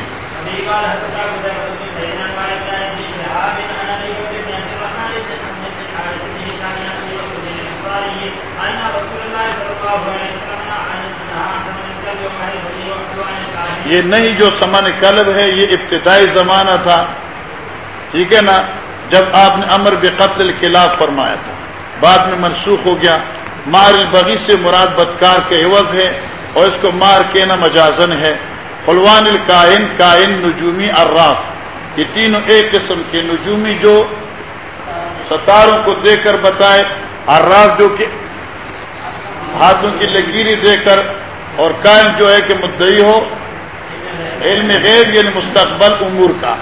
یہ نہیں جو سمن کلب ہے، یہ ابتدائی زمانہ تھا۔ ٹھیک ہے نا؟ جب آپ نے امر بے قتل خلاف فرمایا تھا۔ بعد میں منسوخ ہو گیا۔ مار البغی سے مراد بدکار کے عوض ہے اور اس کو مار کے نا مجازن ہے۔ فلوان الکائن، کائن نجومی اراف یہ تینوں ایک قسم کے نجومی جو ستاروں کو دے کر بتائے اراف جو کہ ہاتھوں کی لکیری دے کر اور کائن جو ہے کہ مدعی ہو۔ علم غیب یعنی مستقبل امور کا۔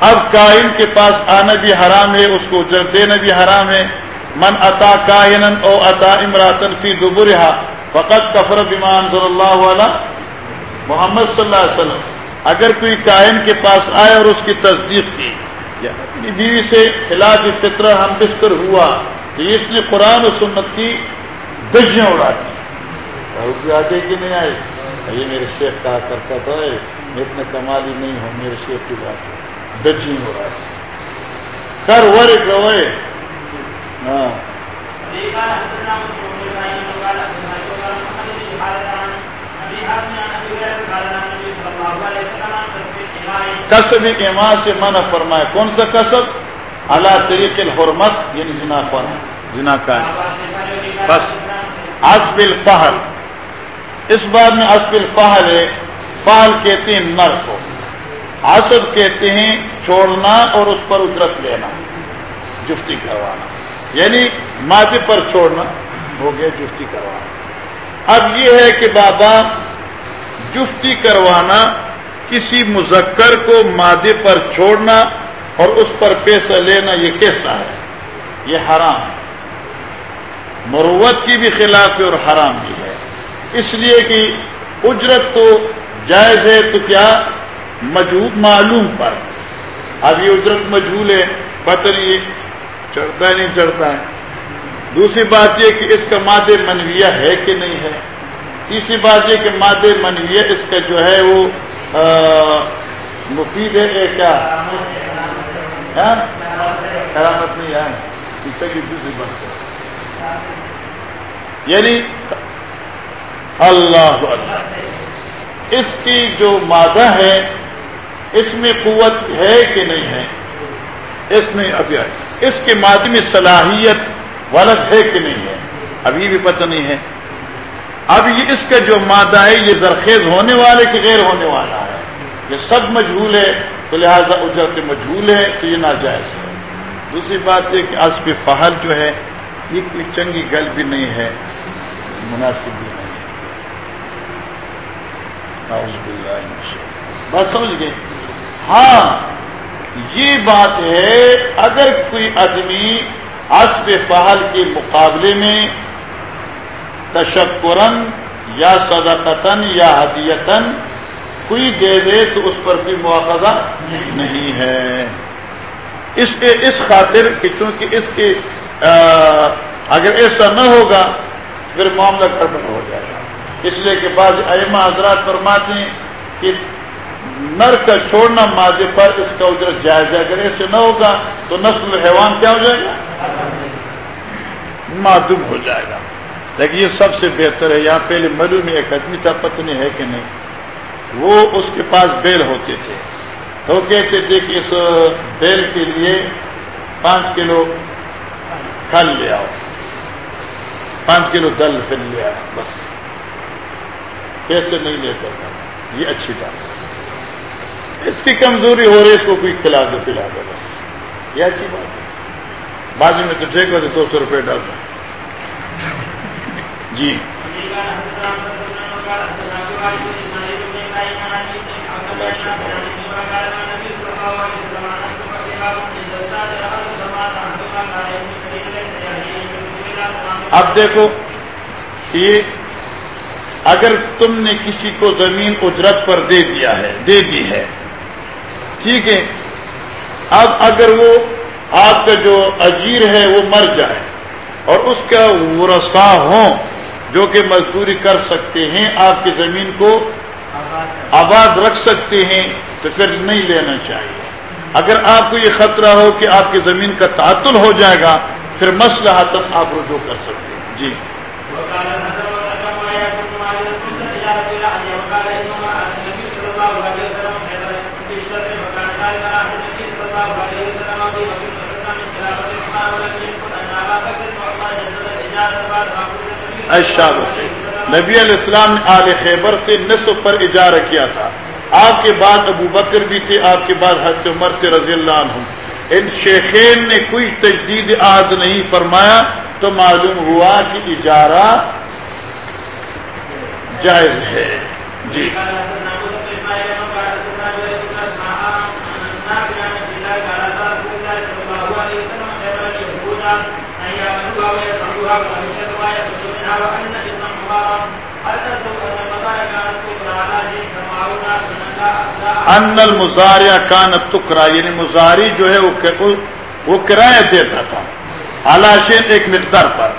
اب کائن کے پاس آنا بھی حرام ہے، اس کو اجرت دینا بھی حرام ہے۔ من اتا کائن او اتا امراتن فی دوبرہا فقط کفر بیمان صلی اللہ علیہ محمد صلی اللہ علیہ وسلم۔ اگر کوئی کائن کے پاس آئے اور اس کی تصدیق کی، یا اپنی بیوی سے خلاف فطرہ ہم بستر ہوا، تو اس نے قرآن و سنت کی دجیاں اڑا دی۔ آگے کی نہیں آئے؟ یہ میرے شیخ کہا کرتا تھا میں اتنا کمالی نہیں ہوں، میرے شیخ کی بات دجی ہو رہا ہے۔ کر ورے گوئے ہاں۔ کسب ایمان سے منع فرمائے کون سا کسب اللہ طریق الحرمت یعنی جنا فرما جنا کا بس حسب الفہل اس بات میں حسب الفہل ہے، فہل کہتے ہیں نر کو۔ حسب کہتے ہیں چھوڑنا اور اس پر اجرت لینا، جفتی کروانا۔ یعنی مادے پر چھوڑنا، ہو گیا جفتی کروانا۔ اب یہ ہے کہ بابا، جفتی کروانا، کسی مذکر کو مادے پر چھوڑنا اور اس پر پیسہ لینا، یہ کیسا ہے؟ یہ حرام ہے۔ مروت کی بھی خلاف ہے اور حرام بھی ہے۔ اس لیے کہ اجرت تو جائز ہے تو کیا مجہور معلوم پر۔ اب یہ اجرت مجھول ہے پتہ نہیں چڑھتا ہے نہیں چڑھتا ہے۔ دوسری بات یہ کہ اس کا مادے منویہ ہے کہ نہیں ہے۔ تیسری بات یہ کہ مادے منویہ اس کا جو ہے وہ مفید ہے کیا؟ ہاں؟ کرامت نہیں ہے۔ دوسری بات یعنی اللہ اس کی جو مادہ ہے، اس میں قوت ہے کہ نہیں ہے؟ اس میں ابھی اس کے مادے میں صلاحیت غلط ہے کہ نہیں ہے؟ ابھی بھی پتہ نہیں ہے۔ اب یہ اس کا جو مادہ ہے، یہ زرخیز ہونے والے کہ غیر ہونے والا ہے؟ یہ سب مجھول ہے، تو لہٰذا اجرت مجھول ہے تو یہ ناجائز ہے۔ دوسری بات یہ کہ آج فہل جو ہے، یہ کوئی چنگی گل بھی نہیں ہے۔ مناسب بھی بس سمجھ گئے؟ ہاں یہ بات ہے، اگر کوئی آدمی اسب فہل کے مقابلے میں تشکرن یا صدقتن یا ہدیتن کوئی دے دے، تو اس پر بھی مواخذہ نہیں ہے۔ اس کے، اس خاطر کہ چونکہ اس کے اگر ایسا نہ ہوگا، پھر معاملہ گڑبڑ ہو جائے گا۔ اس لیے کہ بعض ائمہ حضرات فرماتے ہیں کہ نر کا چھوڑنا ماضی پر اس کا اجرت جائز ہے۔ اگر ایسے نہ ہوگا تو نسل حیوان کیا ہو جائے گا؟ معدوم ہو جائے گا۔ لیکن یہ سب سے بہتر ہے۔ یہاں پہلے ملو میں ایک آدمی تھا پتنی ہے کہ نہیں۔ وہ اس کے پاس بیل ہوتے تھے۔ تو کہتے تھے کہ اس بیل کے لیے پانچ کلو کھل لے آؤ۔ پانچ کلو دل پھر لے آؤ، بس۔ پیسے نہیں لے کر یہ اچھی بات ہے۔ اس کی کمزوری ہو رہی اس کو کوئی کھلا دو پلا دو بس۔ یہ اچھی بات ہے۔ بازو میں تو ٹھیک ہو دو سو روپئے ڈال دو۔ جی۔ اب دیکھو، یہ اگر تم نے کسی کو زمین اجرت پر دے دیا ہے، دے دی ہے۔ ٹھیک ہے؟ اب اگر وہ آپ کا جو اجیر ہے وہ مر جائے اور اس کا ورسا ہوں جو کہ مزدوری کر سکتے ہیں، آپ کی زمین کو آباد رکھ سکتے ہیں، تو پھر نہیں لینا چاہیے۔ اگر آپ کو یہ خطرہ ہو کہ آپ کی زمین کا تعطل ہو جائے گا، پھر مسئلہ تک آپ رجوع کر سکتے ہیں۔ جی۔ نبی علیہ السلام نے آل خیبر سے نصف پر اجارہ کیا تھا۔ آپ کے بعد ابو بکر بھی تھے، آپ کے بعد حضرت عمر سے رضی اللہ عنہ۔ ان شیخین نے کوئی تجدید عہد نہیں فرمایا تو معلوم ہوا کہ اجارہ جائز ہے۔ جی۔ ان المزاریا کان تکرا یعنی مزاری جو ہے وہ کرایہ دیتا تھا۔ علاشین ایک مقدار پر۔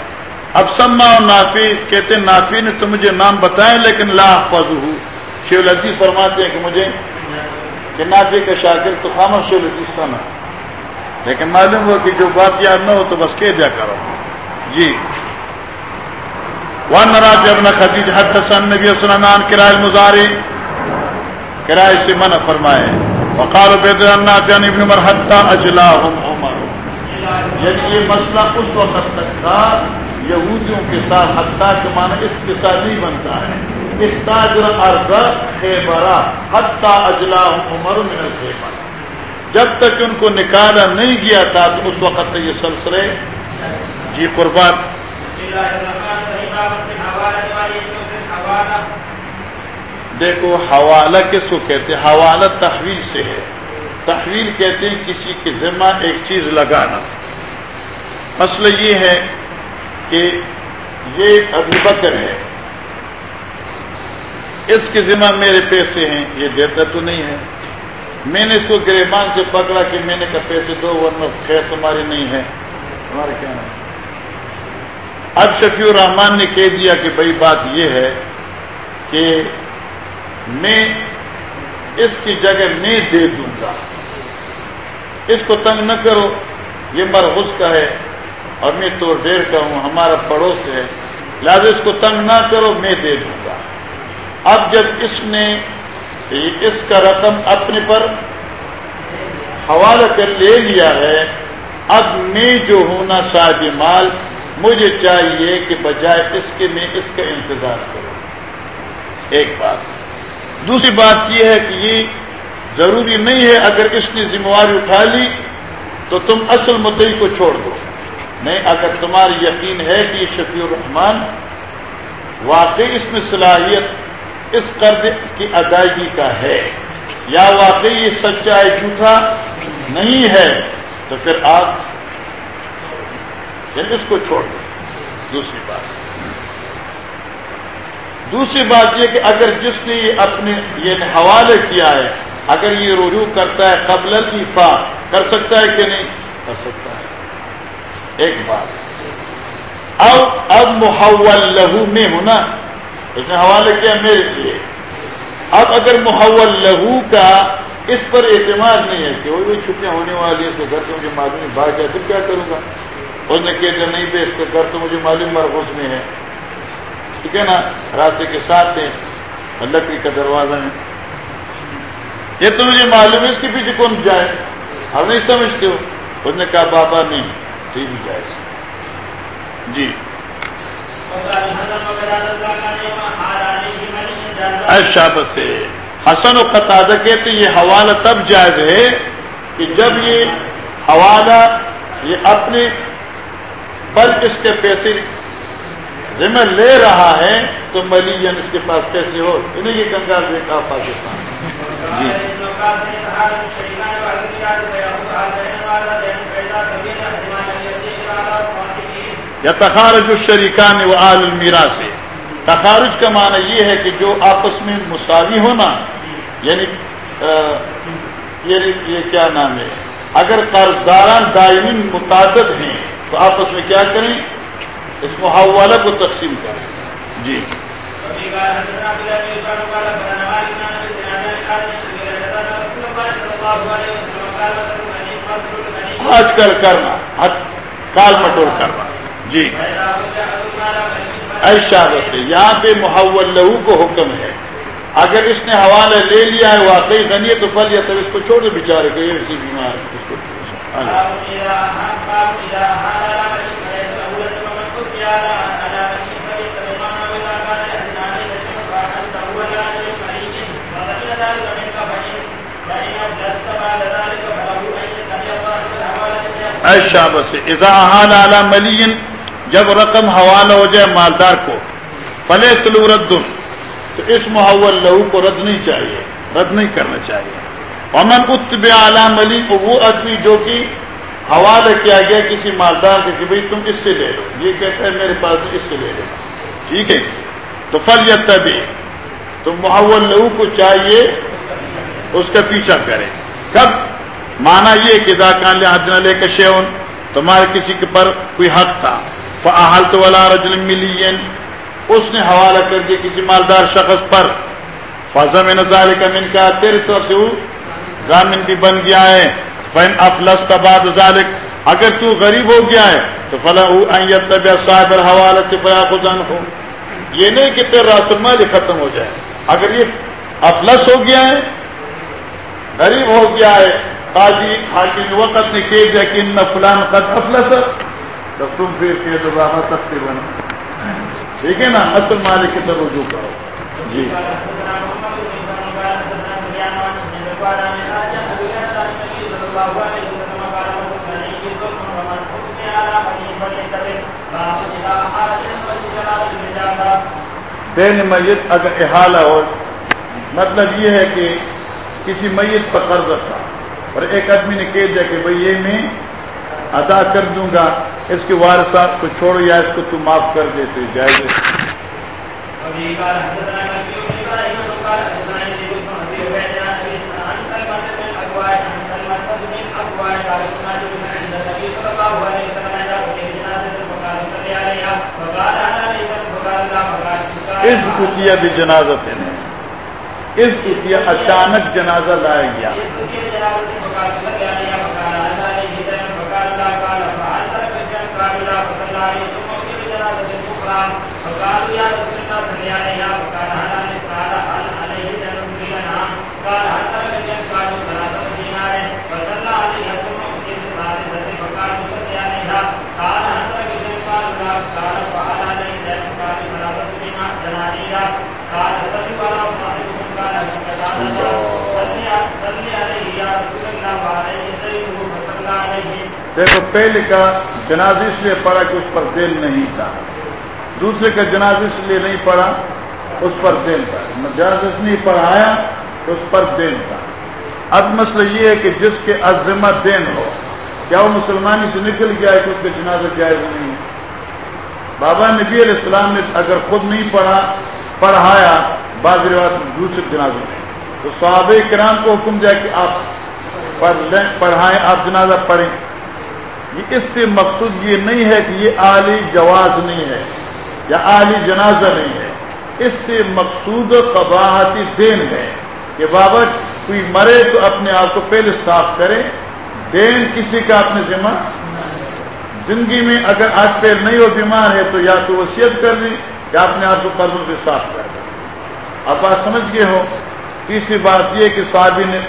اب سما اور نافی کہتے نافی نے تو مجھے نام بتائے لیکن لا فضو شیو لطیف فرماتے ہیں کہ مجھے کہ نافی کا شاکر تو خامہ شیو لطیف کا نام لیکن معلوم ہو کہ جو بات یاد نہ ہو تو بس کہہ دیا کرو۔ جی۔ ون راج ابن خدیج حد حسن نبی سلمان کرائے مزارے کرائے سے منع فرمائے۔ وقال بید ابن عمر حتی اجلاهم عمر۔ یعنی یہ مسئلہ اس وقت تک تھا، یہودیوں کے ساتھ حتیٰ کے معنی اس کے ساتھ نہیں بنتا ہے۔ استاجر ارض خیبرا حتی اجلاهم عمر من الخیبر۔ جب تک ان کو نکالا نہیں گیا تھا تو اس وقت یہ سلسلے جی قربان۔ دیکھو، حوالہ کس کو کہتے ہیں؟ حوالہ تحویل سے ہے۔ تحویل کہتے ہیں کسی کے ذمہ ایک چیز لگانا۔ مسئلہ یہ ہے کہ یہ ابو بکر ہے۔ اس کے ذمہ میرے پیسے ہیں، یہ دیتا تو نہیں ہے۔ میں نے اس کو گریبان سے پکڑا کہ میں نے کہا پیسے دو، ورنہ خیر تمہاری نہیں ہے۔ تمہارا کیا ہے اب شفیع الرحمان نے کہہ دیا کہ بھائی بات یہ ہے کہ میں اس کی جگہ میں دے دوں گا۔ اس کو تنگ نہ کرو، یہ مرغز کا ہے اور میں تو ڈیر کا ہوں، ہمارا پڑوس ہے۔ لہٰذا اس کو تنگ نہ کرو، میں دے دوں گا۔ اب جب اس نے اس کا رقم اپنے پر حوالہ کر لے لیا ہے، اب میں جو ہوں نا شاہ مال، مجھے چاہیے کہ بجائے اس کے میں اس کا انتظار کروں۔ ایک بات۔ دوسری بات یہ ہے کہ یہ ضروری نہیں ہے اگر اس نے ذمہ داری اٹھا لی تو تم اصل مدعی کو چھوڑ دو۔ نہیں، اگر تمہاری یقین ہے کہ یہ شفیع الرحمان واقعی اس میں صلاحیت اس قرض کی ادائیگی کا ہے یا واقعی یہ سچا ہے جھوٹا نہیں ہے، تو پھر آپ یعنی اس کو چھوڑ دو۔ دوسری بات۔ دوسری بات یہ کہ اگر جس نے یہ اپنے یہ حوالے کیا ہے، اگر یہ رجوع کرتا ہے قبل الفا کر سکتا ہے کہ نہیں؟ کر سکتا ہے۔ ایک بات۔ اب اب محول لہو میں ہوں نا، اس نے حوالے کیا میرے لیے۔ اب اگر محول لہو کا اس پر اعتماد نہیں ہے کہ وہ بھی چھٹیاں ہونے والی ہے تو گھر سے مجھے معلوم باہر جائے تو کیا کروں گا؟ اس نے کہا نہیں بے، اس کا گھر تو مجھے معلوم مرغوز میں ہے۔ ٹھیک ہے نا راستے کے ساتھ ہیں لکڑی کا دروازہ ہے یہ تو مجھے معلوم ہے، اس کے پیچھے کون جائے؟ ہم نہیں سمجھتے ہو؟ اس نے کہا، بابا نہیں سی بھی جائے جی۔ اچھا بس حسن و قطع کہتے یہ حوالہ تب جائز ہے کہ جب یہ حوالہ، یہ اپنے پر اس کے پیسے ذمہ لے رہا ہے تو ملی اس کے پاس پیسے ہو۔ انہیں یہ کنگال دیکھا پاکستان۔ جی۔ یا تخارج الشریکان و آل المیرا سے تخارج کا معنی یہ ہے کہ جو آپس میں مساوی ہونا یعنی یہ کیا نام ہے؟ اگر قرضداران دائمی متعدد ہیں تو آپس میں کیا کریں؟ اس محاولہ کو تقسیم کریں جی۔ آج کل کرنا کال مٹور کرنا۔ جی۔ ایشا سے یہاں پہ محول لہو کو حکم ہے۔ اگر اس نے حوالہ لے لیا ہے، واقعی غنی ہے تو پھل یا تو اس کو چھوڑ دو بیچارے کو یہ بیمار اس کو۔ ہاں جی۔ ایشا بس اضا ملین جب رقم حوالہ ہو جائے مالدار کو پلے سلو رد تو اس محول لہو کو رد نہیں چاہیے، رد نہیں کرنا چاہیے۔ امن اتب اعلیٰ ملی کو وہ آدمی جو کہ حوالہ کیا گیا کسی مالدار کے کہ بھائی تم اس سے لے لو۔ یہ کہتا ہے میرے پاس اس سے لے لو۔ ٹھیک ہے؟ تو فل یا تبھی تو محول لہو کو چاہیے، اس کا پیچھا کرے۔ کب؟ مانا یہ کہ کان لے حد نہ لے کے شیون تمہارے کسی کے پر کوئی حق تھا۔ فحالت والا رجل ملی اس نے حوالہ کر دیا کسی مالدار شخص پر۔ فضا میں نظال کا من کا تیرے طور سے وہ ضامن بھی بن گیا ہے۔ فین افلس تباد ذالک اگر تو غریب ہو گیا ہے، تو فلاں طب صاحب حوالت فیا خزان ہو یہ نہیں کہ تیرا راس المال ختم ہو جائے۔ اگر یہ افلس ہو گیا ہے، غریب ہو گیا ہے قاضی حاکم وقت نے کہہ دیا کہ ان فلان قد افلس. تو تم پھر کہ دوبارہ تختی بنا ٹھیک ہے نا؟ اصل مالک کی طرف رجوع کرو جی. بین میت اگر احالہ ہو مطلب یہ ہے کہ کسی میت پر قرض تھا اور ایک آدمی نے کہہ دیا کہ بھائی یہ میں ادا کر دوں گا اس کے وارثہ کو چھوڑو یا اس کو تو معاف کر دیتے جائز اس کتیا بھی جنازہ تھے اس کتیا اچانک جنازہ لایا گیا۔ دیکھو، پہلے کا جناز اس لیے پڑا کہ اس پر دل نہیں تھا۔ دوسرے کا جناز اس لیے نہیں پڑا، اس پر دل تھا۔ جناز نہیں پڑھایا، اس پر دین تھا۔ اب مسئلہ یہ ہے کہ جس کے عظمہ دین ہو، کیا وہ مسلمانی سے نکل گیا ہے کہ اس کے جنازہ جائز نہیں ہے؟ بابا نبی علیہ السلام نے اگر خود نہیں پڑھا، پڑھایا، بعض روایت دوسرے جنازے میں۔ تو صحابہ کرام کو حکم دیا کہ آپ پڑھ لیں، پڑھائیں، آپ جنازہ پڑھیں۔ اس سے مقصود یہ نہیں ہے کہ یہ عالی جواز نہیں ہے یا عالی جنازہ نہیں ہے۔ اس سے مقصود قباحتی دین ہے کہ بابا کوئی مرے تو اپنے آپ کو پہلے صاف کرے۔ دین کسی کا اپنے ذمہ زندگی میں اگر آج پیر نہیں ہو، بیمار ہے تو یا تو وصیت کر لیں یا اپنے آپ کو قرضوں سے صاف کر دیں آپ بات سمجھ گئے ہو تیسری بات یہ کہ صحابی نے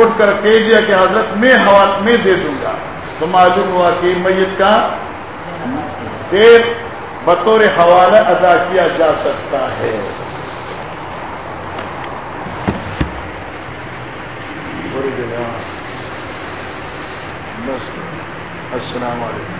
اٹھ کر کہہ دیا کہ حضرت میں حوالہ میں دے دوں گا۔ تو معلوم ہوا کہ میت کا دیر بطور حوالہ ادا کیا جا سکتا ہے۔ السلام علیکم۔